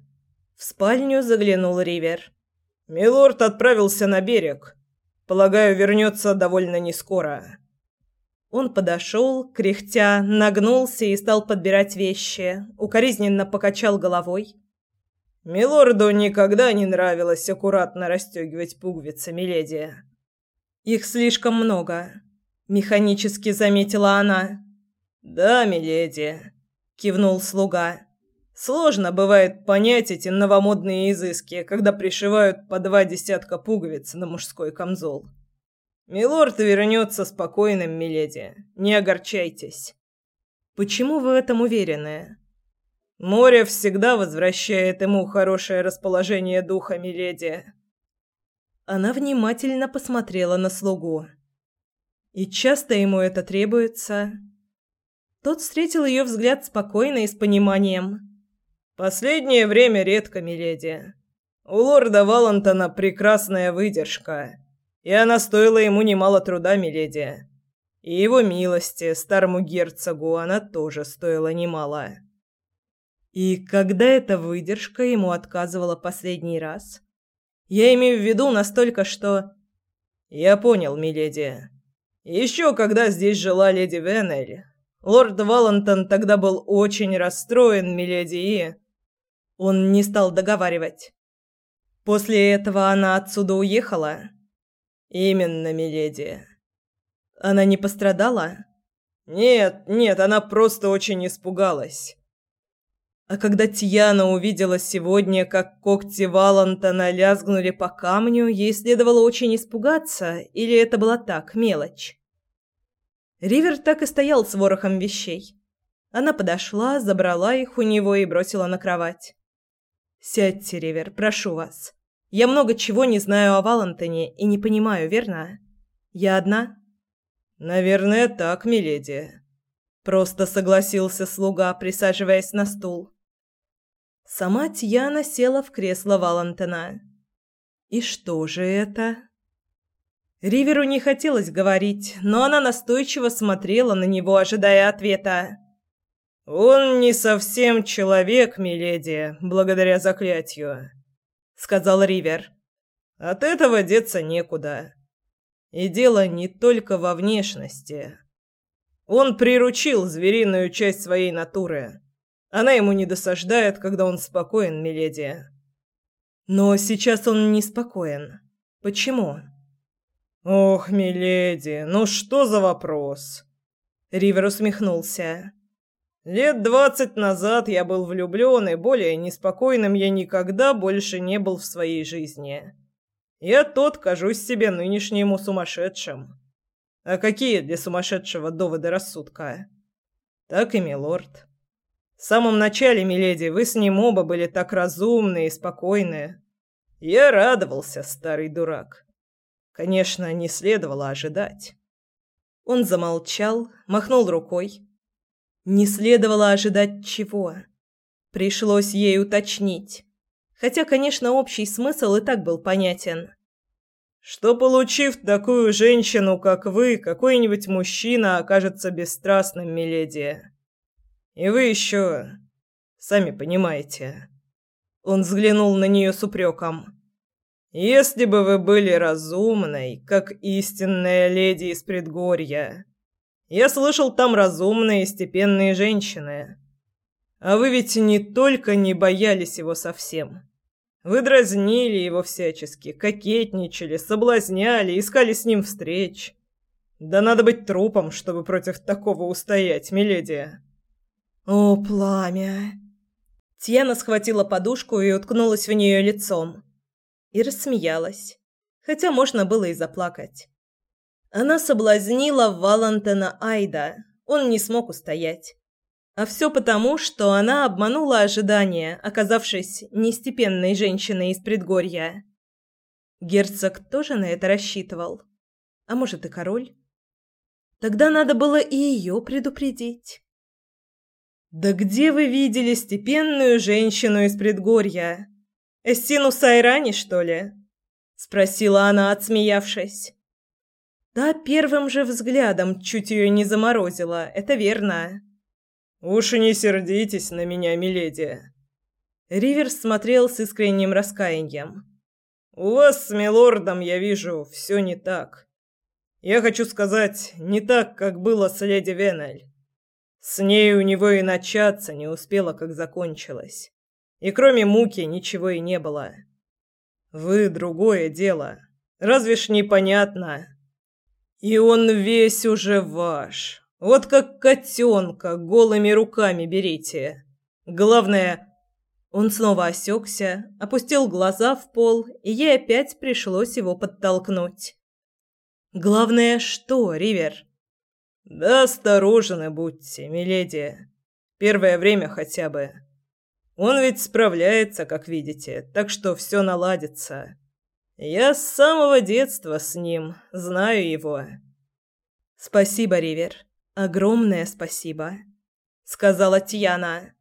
В спальню заглянул Ривер. «Милорд отправился на берег. Полагаю, вернется довольно нескоро». Он подошел, кряхтя, нагнулся и стал подбирать вещи, укоризненно покачал головой. «Милорду никогда не нравилось аккуратно расстегивать пуговицы, миледи». «Их слишком много», — механически заметила она. «Да, миледи», — кивнул слуга. «Сложно бывает понять эти новомодные изыски, когда пришивают по два десятка пуговиц на мужской камзол». Милорд вернется спокойным, миледи. Не огорчайтесь. Почему вы в этом уверены? Море всегда возвращает ему хорошее расположение духа, миледи. Она внимательно посмотрела на слугу. И часто ему это требуется. Тот встретил ее взгляд спокойно и с пониманием. Последнее время редко, миледи. У лорда Валантона прекрасная выдержка и она стоила ему немало труда, миледи. И его милости, старому герцогу, она тоже стоила немало. И когда эта выдержка ему отказывала последний раз? Я имею в виду настолько, что... Я понял, миледи. Еще когда здесь жила леди Венель, лорд Валентон тогда был очень расстроен, миледи, и... Он не стал договаривать. После этого она отсюда уехала? Именно, миледи. Она не пострадала? Нет, нет, она просто очень испугалась. А когда Тьяна увидела сегодня, как когти Валантона лязгнули по камню, ей следовало очень испугаться, или это была так, мелочь? Ривер так и стоял с ворохом вещей. Она подошла, забрала их у него и бросила на кровать. «Сядьте, Ривер, прошу вас. Я много чего не знаю о Валентине и не понимаю, верно? Я одна? Наверное, так, миледи. Просто согласился слуга, присаживаясь на стул. Сама Тьяна села в кресло Валентина. И что же это? Риверу не хотелось говорить, но она настойчиво смотрела на него, ожидая ответа. Он не совсем человек, миледи, благодаря заклятию сказал Ривер. От этого деться некуда. И дело не только во внешности. Он приручил звериную часть своей натуры. Она ему не досаждает, когда он спокоен, миледи. Но сейчас он не спокоен. Почему? Ох, миледи, ну что за вопрос? Ривер усмехнулся. Лет двадцать назад я был влюблен, и более неспокойным я никогда больше не был в своей жизни. Я тот кажусь себе нынешнему сумасшедшим. А какие для сумасшедшего доводы рассудка? Так и милорд. В самом начале, миледи, вы с ним оба были так разумны и спокойны. Я радовался, старый дурак. Конечно, не следовало ожидать. Он замолчал, махнул рукой не следовало ожидать чего. Пришлось ей уточнить. Хотя, конечно, общий смысл и так был понятен. Что, получив такую женщину, как вы, какой-нибудь мужчина окажется бесстрастным, миледи. И вы еще... Сами понимаете. Он взглянул на нее с упреком. Если бы вы были разумной, как истинная леди из предгорья, я слышал, там разумные, степенные женщины. А вы ведь не только не боялись его совсем. Вы дразнили его всячески, кокетничали, соблазняли, искали с ним встреч. Да надо быть трупом, чтобы против такого устоять, миледи. О, пламя. Тьяна схватила подушку и уткнулась в нее лицом. И рассмеялась. Хотя можно было и заплакать. Она соблазнила Валентина Айда. Он не смог устоять. А все потому, что она обманула ожидания, оказавшись нестепенной женщиной из предгорья. Герцог тоже на это рассчитывал. А может и король? Тогда надо было и ее предупредить. «Да где вы видели степенную женщину из предгорья? Эстину Сайрани, что ли?» — спросила она, отсмеявшись. Та первым же взглядом чуть ее не заморозила, это верно. «Уж не сердитесь на меня, миледи!» Риверс смотрел с искренним раскаянием. «У вас с милордом, я вижу, все не так. Я хочу сказать, не так, как было с леди Венель. С ней у него и начаться не успело, как закончилось. И кроме муки ничего и не было. Вы другое дело. Разве ж непонятно? И он весь уже ваш. Вот как котенка голыми руками берите. Главное... Он снова осекся, опустил глаза в пол, и ей опять пришлось его подтолкнуть. «Главное что, Ривер?» «Да осторожны будьте, миледи. Первое время хотя бы. Он ведь справляется, как видите, так что все наладится. Я с самого детства с ним, знаю его. Спасибо, Ривер. Огромное спасибо, сказала Тьяна.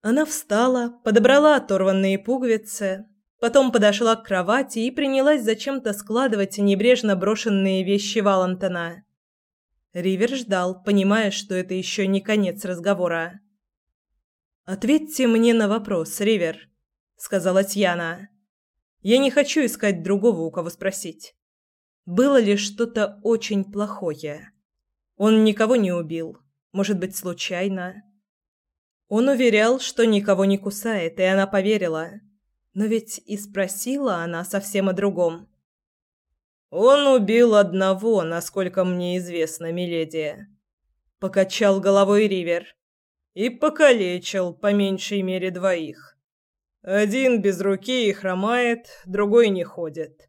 Она встала, подобрала оторванные пуговицы, потом подошла к кровати и принялась зачем-то складывать небрежно брошенные вещи Валентона. Ривер ждал, понимая, что это еще не конец разговора. «Ответьте мне на вопрос, Ривер», — сказала Тьяна. «Я не хочу искать другого, у кого спросить. Было ли что-то очень плохое? Он никого не убил. Может быть, случайно?» Он уверял, что никого не кусает, и она поверила. Но ведь и спросила она совсем о другом. «Он убил одного, насколько мне известно, миледи», — покачал головой Ривер и покалечил по меньшей мере двоих. Один без руки и хромает, другой не ходит.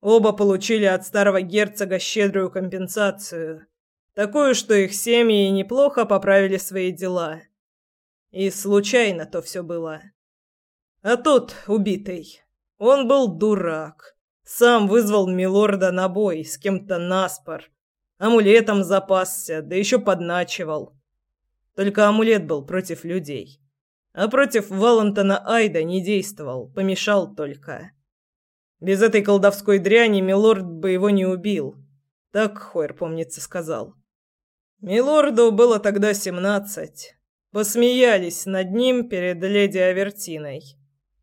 Оба получили от старого герцога щедрую компенсацию, такую, что их семьи неплохо поправили свои дела. И случайно то все было. А тот, убитый, он был дурак. Сам вызвал милорда на бой с кем-то наспор. Амулетом запасся, да еще подначивал. Только амулет был против людей. А против Валентона Айда не действовал, помешал только. Без этой колдовской дряни милорд бы его не убил. Так Хойер, помнится, сказал. Милорду было тогда семнадцать. Посмеялись над ним перед леди Авертиной.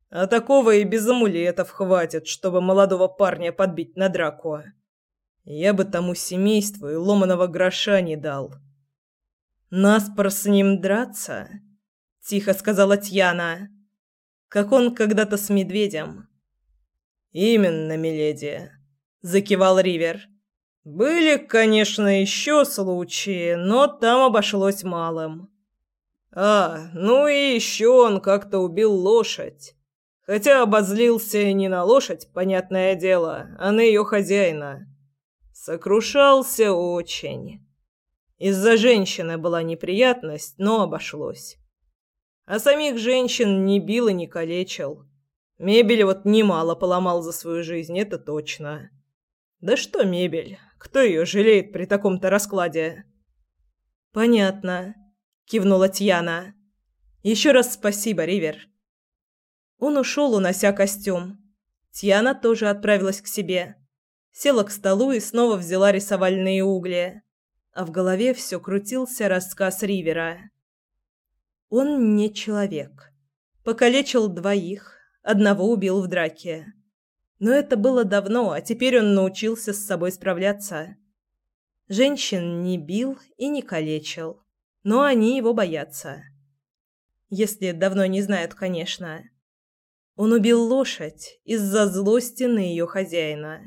А такого и без амулетов хватит, чтобы молодого парня подбить на драку. Я бы тому семейству и ломаного гроша не дал. «Наспор с ним драться?» – тихо сказала Тьяна. «Как он когда-то с медведем». «Именно, миледи», – закивал Ривер. «Были, конечно, еще случаи, но там обошлось малым». «А, ну и еще он как-то убил лошадь. Хотя обозлился не на лошадь, понятное дело, а на ее хозяина. Сокрушался очень». Из-за женщины была неприятность, но обошлось. А самих женщин не бил и не калечил. Мебель вот немало поломал за свою жизнь, это точно. Да что мебель? Кто ее жалеет при таком-то раскладе? Понятно, кивнула Тьяна. Еще раз спасибо, Ривер. Он ушел, унося костюм. Тьяна тоже отправилась к себе. Села к столу и снова взяла рисовальные угли а в голове все крутился рассказ Ривера. Он не человек. Покалечил двоих, одного убил в драке. Но это было давно, а теперь он научился с собой справляться. Женщин не бил и не калечил, но они его боятся. Если давно не знают, конечно. Он убил лошадь из-за злости на ее хозяина.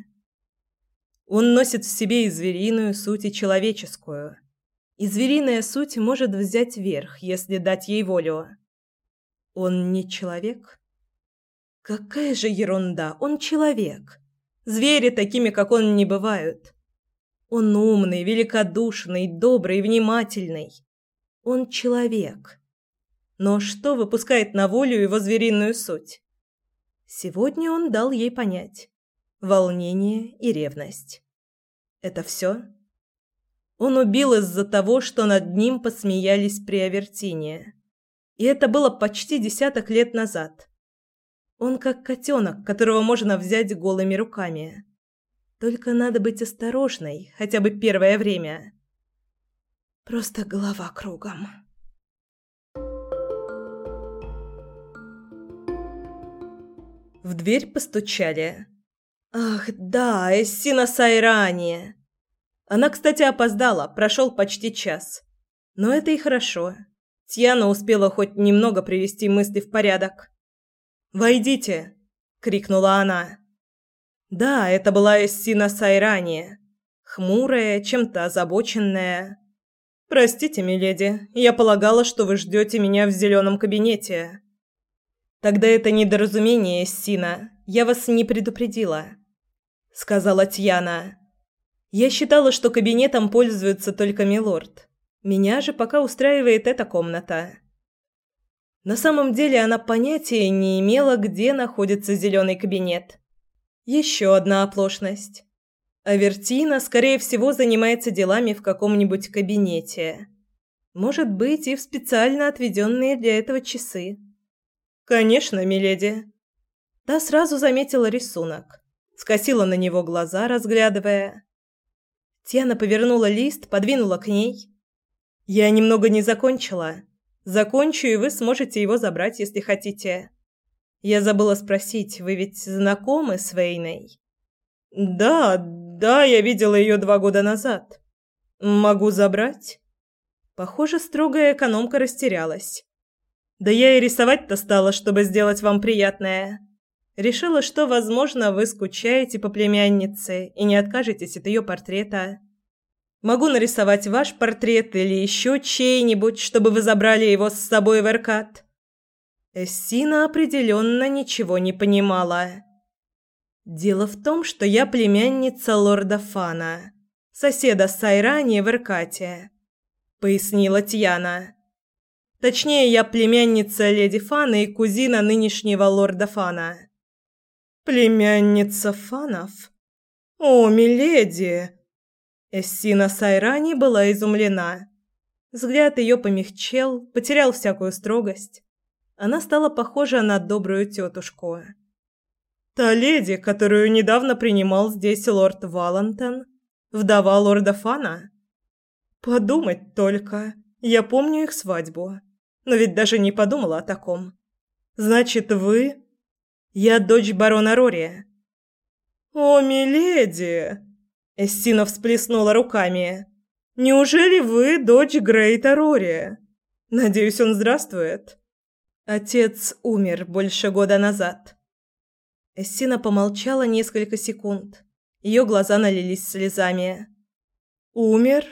Он носит в себе и звериную суть, и человеческую. И звериная суть может взять верх, если дать ей волю. Он не человек? Какая же ерунда, он человек. Звери такими, как он, не бывают. Он умный, великодушный, добрый, внимательный. Он человек. Но что выпускает на волю его звериную суть? Сегодня он дал ей понять волнение и ревность. Это все? Он убил из-за того, что над ним посмеялись при Авертине. И это было почти десяток лет назад. Он как котенок, которого можно взять голыми руками. Только надо быть осторожной, хотя бы первое время. Просто голова кругом. В дверь постучали. «Ах, да, Эссина Сайрани!» Она, кстати, опоздала, прошел почти час. Но это и хорошо. Тьяна успела хоть немного привести мысли в порядок. «Войдите!» — крикнула она. Да, это была Эссина Сайрани. Хмурая, чем-то озабоченная. «Простите, миледи, я полагала, что вы ждете меня в зеленом кабинете». «Тогда это недоразумение, Эссина. Я вас не предупредила», — сказала Тьяна. «Я считала, что кабинетом пользуется только милорд. Меня же пока устраивает эта комната». На самом деле она понятия не имела, где находится зеленый кабинет. Еще одна оплошность. Авертина, скорее всего, занимается делами в каком-нибудь кабинете. Может быть, и в специально отведенные для этого часы. «Конечно, миледи». Та сразу заметила рисунок. Скосила на него глаза, разглядывая. Тиана повернула лист, подвинула к ней. «Я немного не закончила. Закончу, и вы сможете его забрать, если хотите. Я забыла спросить, вы ведь знакомы с Вейной?» «Да, да, я видела ее два года назад. Могу забрать?» Похоже, строгая экономка растерялась. «Да я и рисовать-то стала, чтобы сделать вам приятное. Решила, что, возможно, вы скучаете по племяннице и не откажетесь от ее портрета. Могу нарисовать ваш портрет или еще чей-нибудь, чтобы вы забрали его с собой в Эркат». Эссина определенно ничего не понимала. «Дело в том, что я племянница лорда Фана, соседа Сайрани в Эркате», — пояснила Тьяна. «Точнее, я племянница леди Фана и кузина нынешнего лорда Фана». «Племянница Фанов? О, миледи!» Эссина Сайрани была изумлена. Взгляд ее помягчел, потерял всякую строгость. Она стала похожа на добрую тетушку. «Та леди, которую недавно принимал здесь лорд Валантон, вдова лорда Фана?» «Подумать только. Я помню их свадьбу. Но ведь даже не подумала о таком. Значит, вы...» «Я дочь барона Рори». «О, миледи!» Эссина всплеснула руками. «Неужели вы дочь Грейта Рори? Надеюсь, он здравствует?» Отец умер больше года назад. Эссина помолчала несколько секунд. Ее глаза налились слезами. «Умер?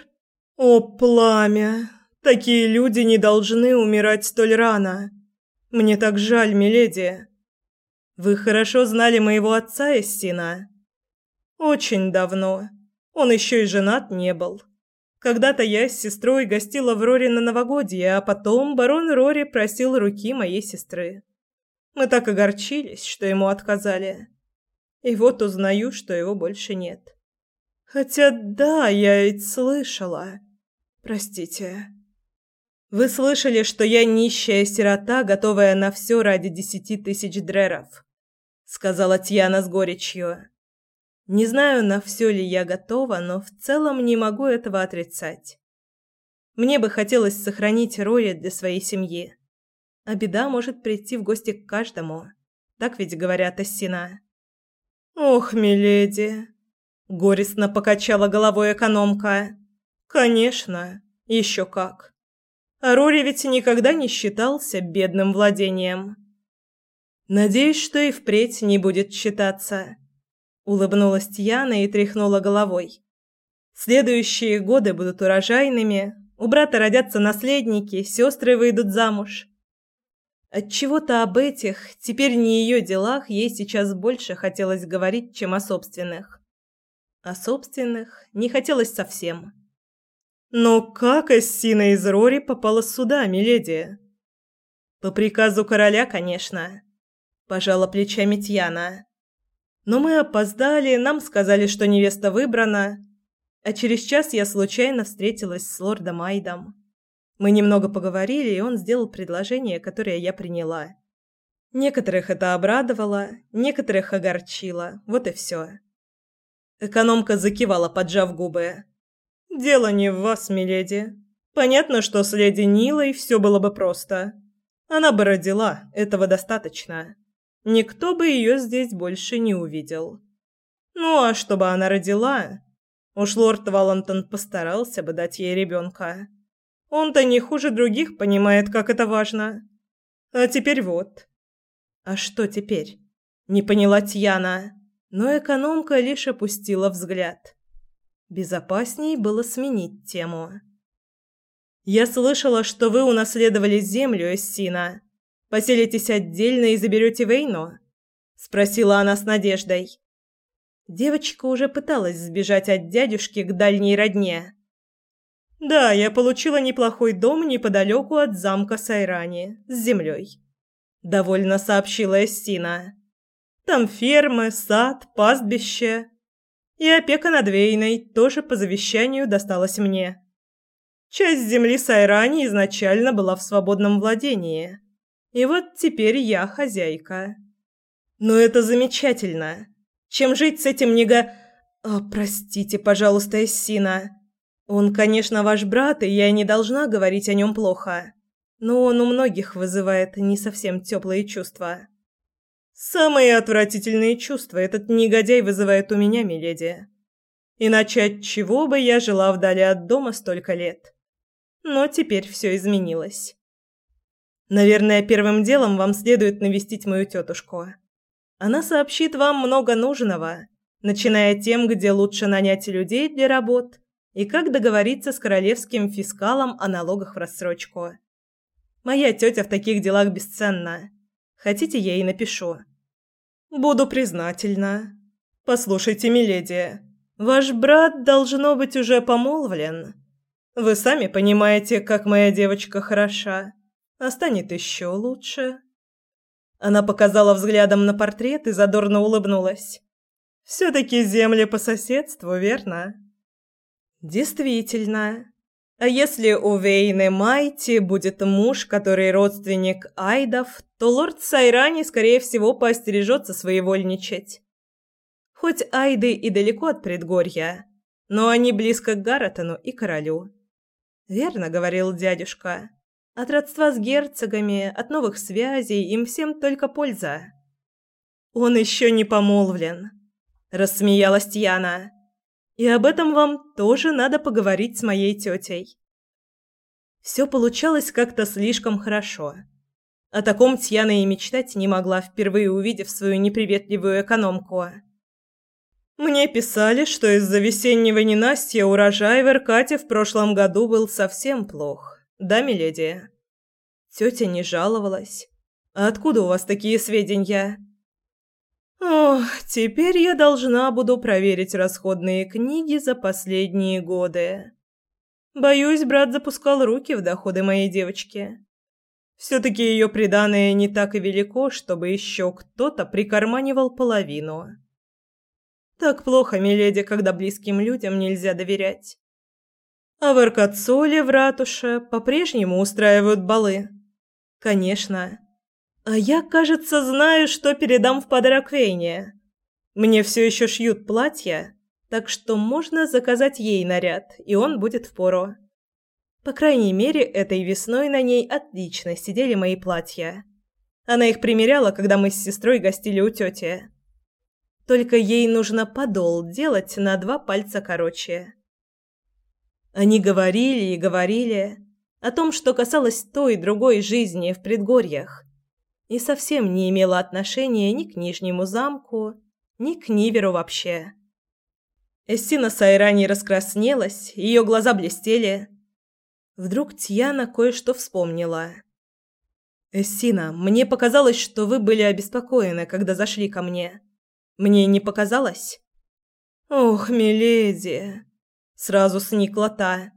О, пламя! Такие люди не должны умирать столь рано. Мне так жаль, миледи. Вы хорошо знали моего отца, Эссина?» Очень давно. Он еще и женат не был. Когда-то я с сестрой гостила в Рори на новогодье, а потом барон Рори просил руки моей сестры. Мы так огорчились, что ему отказали. И вот узнаю, что его больше нет. Хотя да, я ведь слышала. Простите. Вы слышали, что я нищая сирота, готовая на все ради десяти тысяч дреров, сказала Тьяна с горечью. Не знаю, на все ли я готова, но в целом не могу этого отрицать. Мне бы хотелось сохранить Рори для своей семьи. А беда может прийти в гости к каждому. Так ведь говорят Ассина. «Ох, миледи!» – горестно покачала головой экономка. «Конечно, еще как. Рори ведь никогда не считался бедным владением. Надеюсь, что и впредь не будет считаться». Улыбнулась Тьяна и тряхнула головой. Следующие годы будут урожайными, у брата родятся наследники, сестры выйдут замуж. От чего-то об этих, теперь не ее делах, ей сейчас больше хотелось говорить, чем о собственных. О собственных не хотелось совсем. Но как Эссина из Рори попала сюда, миледи? По приказу короля, конечно, пожала плечами Тьяна. Но мы опоздали, нам сказали, что невеста выбрана, а через час я случайно встретилась с лордом Айдом. Мы немного поговорили, и он сделал предложение, которое я приняла. Некоторых это обрадовало, некоторых огорчило. Вот и все. Экономка закивала, поджав губы. «Дело не в вас, миледи. Понятно, что с леди Нилой все было бы просто. Она бы родила, этого достаточно никто бы ее здесь больше не увидел. Ну а чтобы она родила, Уж лорд Валантон постарался бы дать ей ребенка. Он-то не хуже других понимает, как это важно. А теперь вот. А что теперь? Не поняла Тьяна, но экономка лишь опустила взгляд. Безопасней было сменить тему. Я слышала, что вы унаследовали землю Эссина. Поселитесь отдельно и заберете Вейну? спросила она с надеждой. Девочка уже пыталась сбежать от дядюшки к дальней родне. Да, я получила неплохой дом неподалеку от замка Сайрани с землей. Довольно сообщила Эстина. Там фермы, сад, пастбище. И опека над Вейной тоже по завещанию досталась мне. Часть земли Сайрани изначально была в свободном владении. И вот теперь я хозяйка. Но это замечательно. Чем жить с этим нега... О, простите, пожалуйста, Эссина. Он, конечно, ваш брат, и я не должна говорить о нем плохо. Но он у многих вызывает не совсем теплые чувства. Самые отвратительные чувства этот негодяй вызывает у меня, миледи. Иначе от чего бы я жила вдали от дома столько лет? Но теперь все изменилось. Наверное, первым делом вам следует навестить мою тетушку. Она сообщит вам много нужного, начиная тем, где лучше нанять людей для работ и как договориться с королевским фискалом о налогах в рассрочку. Моя тетя в таких делах бесценна. Хотите, я ей напишу. Буду признательна. Послушайте, миледи, ваш брат должно быть уже помолвлен. Вы сами понимаете, как моя девочка хороша. А станет еще лучше. Она показала взглядом на портрет и задорно улыбнулась. Все-таки земли по соседству, верно? Действительно. А если у Вейны Майти будет муж, который родственник Айдов, то лорд Сайрани, скорее всего, поостережется своевольничать. Хоть Айды и далеко от предгорья, но они близко к Гаратону и королю. Верно говорил дядюшка. От родства с герцогами, от новых связей им всем только польза. Он еще не помолвлен, рассмеялась Тьяна. И об этом вам тоже надо поговорить с моей тетей. Все получалось как-то слишком хорошо. О таком Тьяна и мечтать не могла, впервые увидев свою неприветливую экономку. Мне писали, что из-за весеннего ненастья урожай в Иркате в прошлом году был совсем плох. Да, миледи? Тетя не жаловалась. А откуда у вас такие сведения? Ох, теперь я должна буду проверить расходные книги за последние годы. Боюсь, брат запускал руки в доходы моей девочки. Все-таки ее приданое не так и велико, чтобы еще кто-то прикарманивал половину. Так плохо, миледи, когда близким людям нельзя доверять. А в Аркадсоле в ратуше по-прежнему устраивают балы. Конечно. А я, кажется, знаю, что передам в подарок Вейне. Мне все еще шьют платья, так что можно заказать ей наряд, и он будет впору. По крайней мере, этой весной на ней отлично сидели мои платья. Она их примеряла, когда мы с сестрой гостили у тети. Только ей нужно подол делать на два пальца короче. Они говорили и говорили о том, что касалось той и другой жизни в предгорьях, и совсем не имело отношения ни к Нижнему замку, ни к Ниверу вообще. Эссина Сайрани раскраснелась, ее глаза блестели. Вдруг Тьяна кое-что вспомнила. «Эссина, мне показалось, что вы были обеспокоены, когда зашли ко мне. Мне не показалось?» «Ох, миледи!» Сразу сникла та.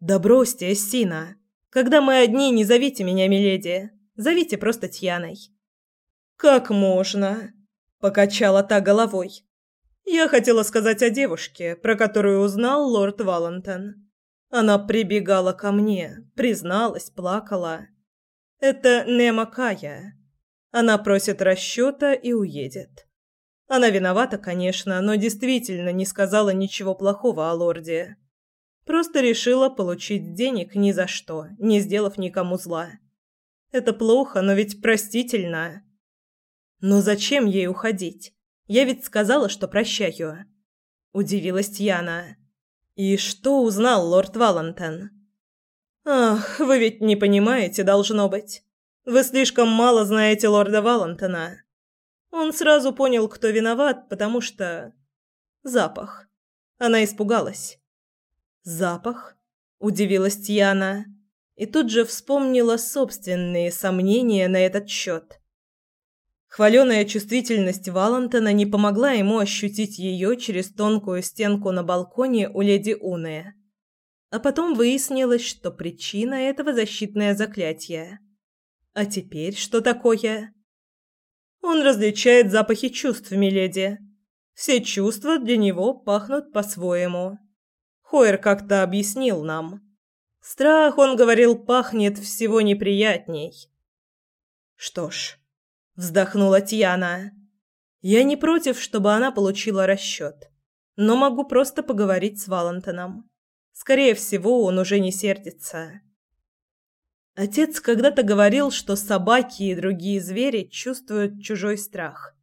«Да бросьте, Эссина. Когда мы одни, не зовите меня миледи. Зовите просто Тьяной». «Как можно?» – покачала та головой. «Я хотела сказать о девушке, про которую узнал лорд Валентон. Она прибегала ко мне, призналась, плакала. Это Нема Кая. Она просит расчета и уедет. Она виновата, конечно, но действительно не сказала ничего плохого о лорде. Просто решила получить денег ни за что, не сделав никому зла. Это плохо, но ведь простительно. Но зачем ей уходить? Я ведь сказала, что прощаю. – удивилась Тьяна. «И что узнал лорд Валентен?» «Ах, вы ведь не понимаете, должно быть. Вы слишком мало знаете лорда Валентена. Он сразу понял, кто виноват, потому что... Запах. Она испугалась. «Запах?» – удивилась Тьяна. И тут же вспомнила собственные сомнения на этот счет. Хваленая чувствительность Валентона не помогла ему ощутить ее через тонкую стенку на балконе у леди Уны. А потом выяснилось, что причина этого защитное заклятие. А теперь что такое? Он различает запахи чувств, миледи. Все чувства для него пахнут по-своему. Хойер как-то объяснил нам. Страх, он говорил, пахнет всего неприятней. Что ж, вздохнула Тьяна. Я не против, чтобы она получила расчет, но могу просто поговорить с Валентоном. Скорее всего, он уже не сердится. Отец когда-то говорил, что собаки и другие звери чувствуют чужой страх.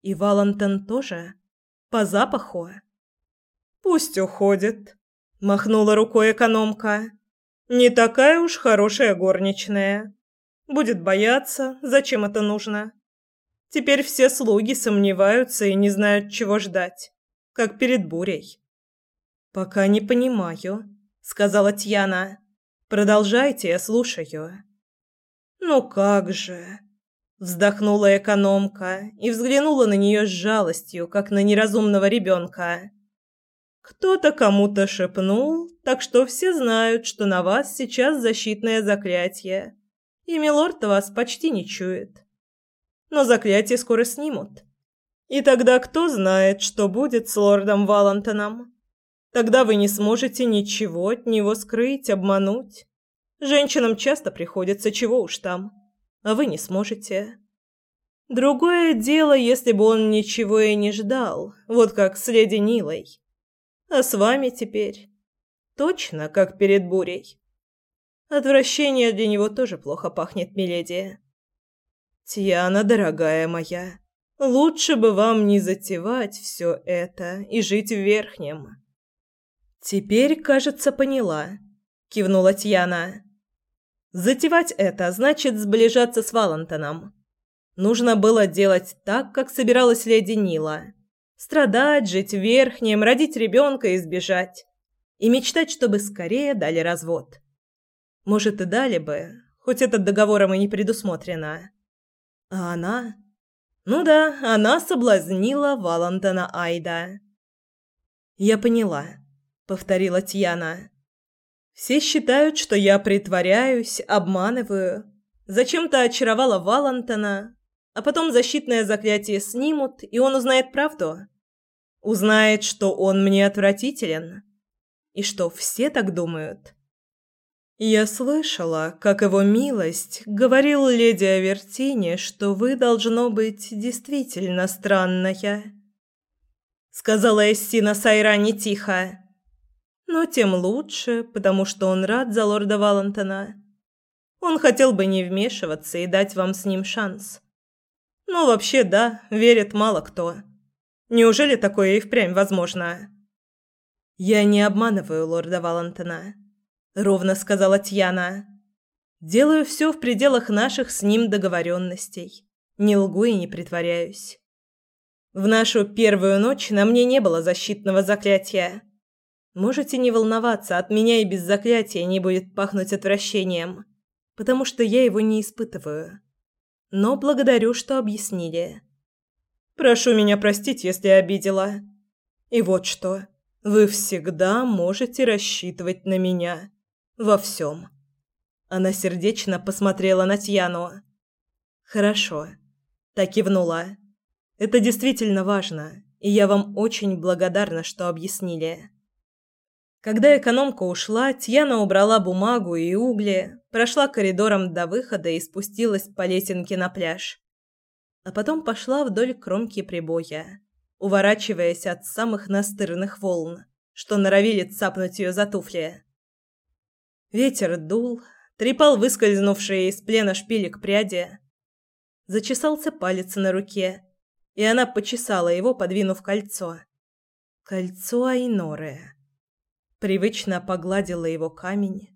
И Валентон тоже? По запаху? Пусть уходит, махнула рукой экономка. Не такая уж хорошая горничная. Будет бояться, зачем это нужно? Теперь все слуги сомневаются и не знают, чего ждать, как перед бурей. Пока не понимаю, сказала Тьяна. Продолжайте, я слушаю. Ну как же? Вздохнула экономка и взглянула на нее с жалостью, как на неразумного ребенка. Кто-то кому-то шепнул, так что все знают, что на вас сейчас защитное заклятие, и милорд вас почти не чует. Но заклятие скоро снимут. И тогда кто знает, что будет с лордом Валантоном? Тогда вы не сможете ничего от него скрыть, обмануть. Женщинам часто приходится, чего уж там. А вы не сможете. Другое дело, если бы он ничего и не ждал, вот как с леди Нилой. А с вами теперь точно как перед бурей. Отвращение для него тоже плохо пахнет, миледи. Тиана, дорогая моя, лучше бы вам не затевать все это и жить в верхнем. «Теперь, кажется, поняла», – кивнула Тьяна. «Затевать это значит сближаться с Валентоном. Нужно было делать так, как собиралась леди Нила. Страдать, жить в верхнем, родить ребенка и сбежать. И мечтать, чтобы скорее дали развод. Может, и дали бы, хоть это договором и не предусмотрено. А она... Ну да, она соблазнила Валентона Айда. Я поняла повторила Тьяна. Все считают, что я притворяюсь, обманываю. Зачем-то очаровала Валентона, а потом защитное заклятие снимут, и он узнает правду. Узнает, что он мне отвратителен. И что все так думают. Я слышала, как его милость говорил леди Авертине, что вы должно быть действительно странная. Сказала Эссина Сайрани тихо. Но тем лучше, потому что он рад за лорда Валентона. Он хотел бы не вмешиваться и дать вам с ним шанс. Ну, вообще, да, верит мало кто. Неужели такое и впрямь возможно? Я не обманываю лорда Валентона, ровно сказала Тьяна. Делаю все в пределах наших с ним договоренностей. Не лгу и не притворяюсь. В нашу первую ночь на мне не было защитного заклятия. Можете не волноваться, от меня и без заклятия не будет пахнуть отвращением, потому что я его не испытываю. Но благодарю, что объяснили. Прошу меня простить, если обидела. И вот что. Вы всегда можете рассчитывать на меня. Во всем. Она сердечно посмотрела на Тьяну. «Хорошо», – так кивнула. «Это действительно важно, и я вам очень благодарна, что объяснили». Когда экономка ушла, Тьяна убрала бумагу и угли, прошла коридором до выхода и спустилась по лесенке на пляж. А потом пошла вдоль кромки прибоя, уворачиваясь от самых настырных волн, что норовили цапнуть ее за туфли. Ветер дул, трепал выскользнувшие из плена шпилек пряди. Зачесался палец на руке, и она почесала его, подвинув кольцо. Кольцо Айноры. Привычно погладила его камень.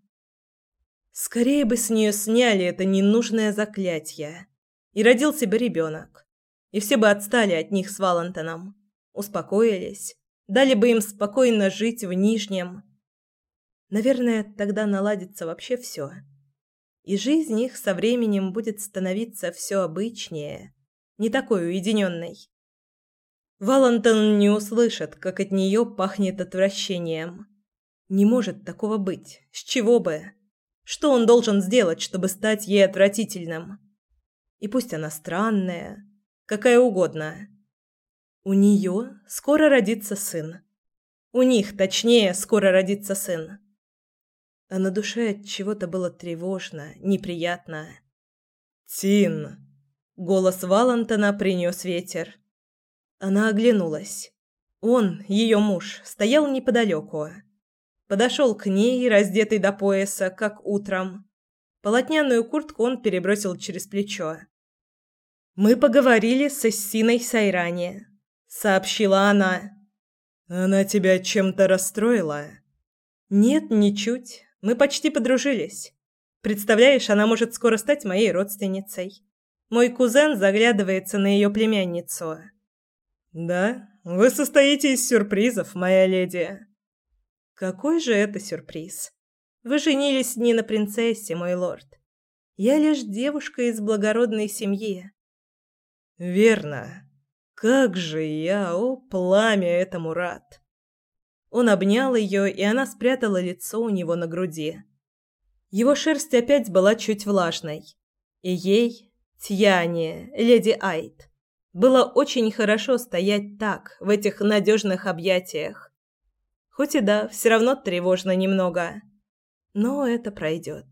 Скорее бы с нее сняли это ненужное заклятие. И родился бы ребенок. И все бы отстали от них с Валентоном. Успокоились. Дали бы им спокойно жить в Нижнем. Наверное, тогда наладится вообще все. И жизнь их со временем будет становиться все обычнее, не такой уединенной. Валентон не услышит, как от нее пахнет отвращением. Не может такого быть. С чего бы? Что он должен сделать, чтобы стать ей отвратительным? И пусть она странная, какая угодно. У нее скоро родится сын. У них, точнее, скоро родится сын. А на душе от чего-то было тревожно, неприятно. «Тин!» Голос Валентона принес ветер. Она оглянулась. Он, ее муж, стоял неподалеку. Подошел к ней, раздетый до пояса, как утром. Полотняную куртку он перебросил через плечо. «Мы поговорили с Эссиной Сайрани», — сообщила она. «Она тебя чем-то расстроила?» «Нет, ничуть. Мы почти подружились. Представляешь, она может скоро стать моей родственницей. Мой кузен заглядывается на ее племянницу». «Да? Вы состоите из сюрпризов, моя леди». «Какой же это сюрприз? Вы женились не на принцессе, мой лорд. Я лишь девушка из благородной семьи». «Верно. Как же я, о, пламя этому рад!» Он обнял ее, и она спрятала лицо у него на груди. Его шерсть опять была чуть влажной. И ей, Тьяне, леди Айт, было очень хорошо стоять так, в этих надежных объятиях. Хоть и да, все равно тревожно немного. Но это пройдет.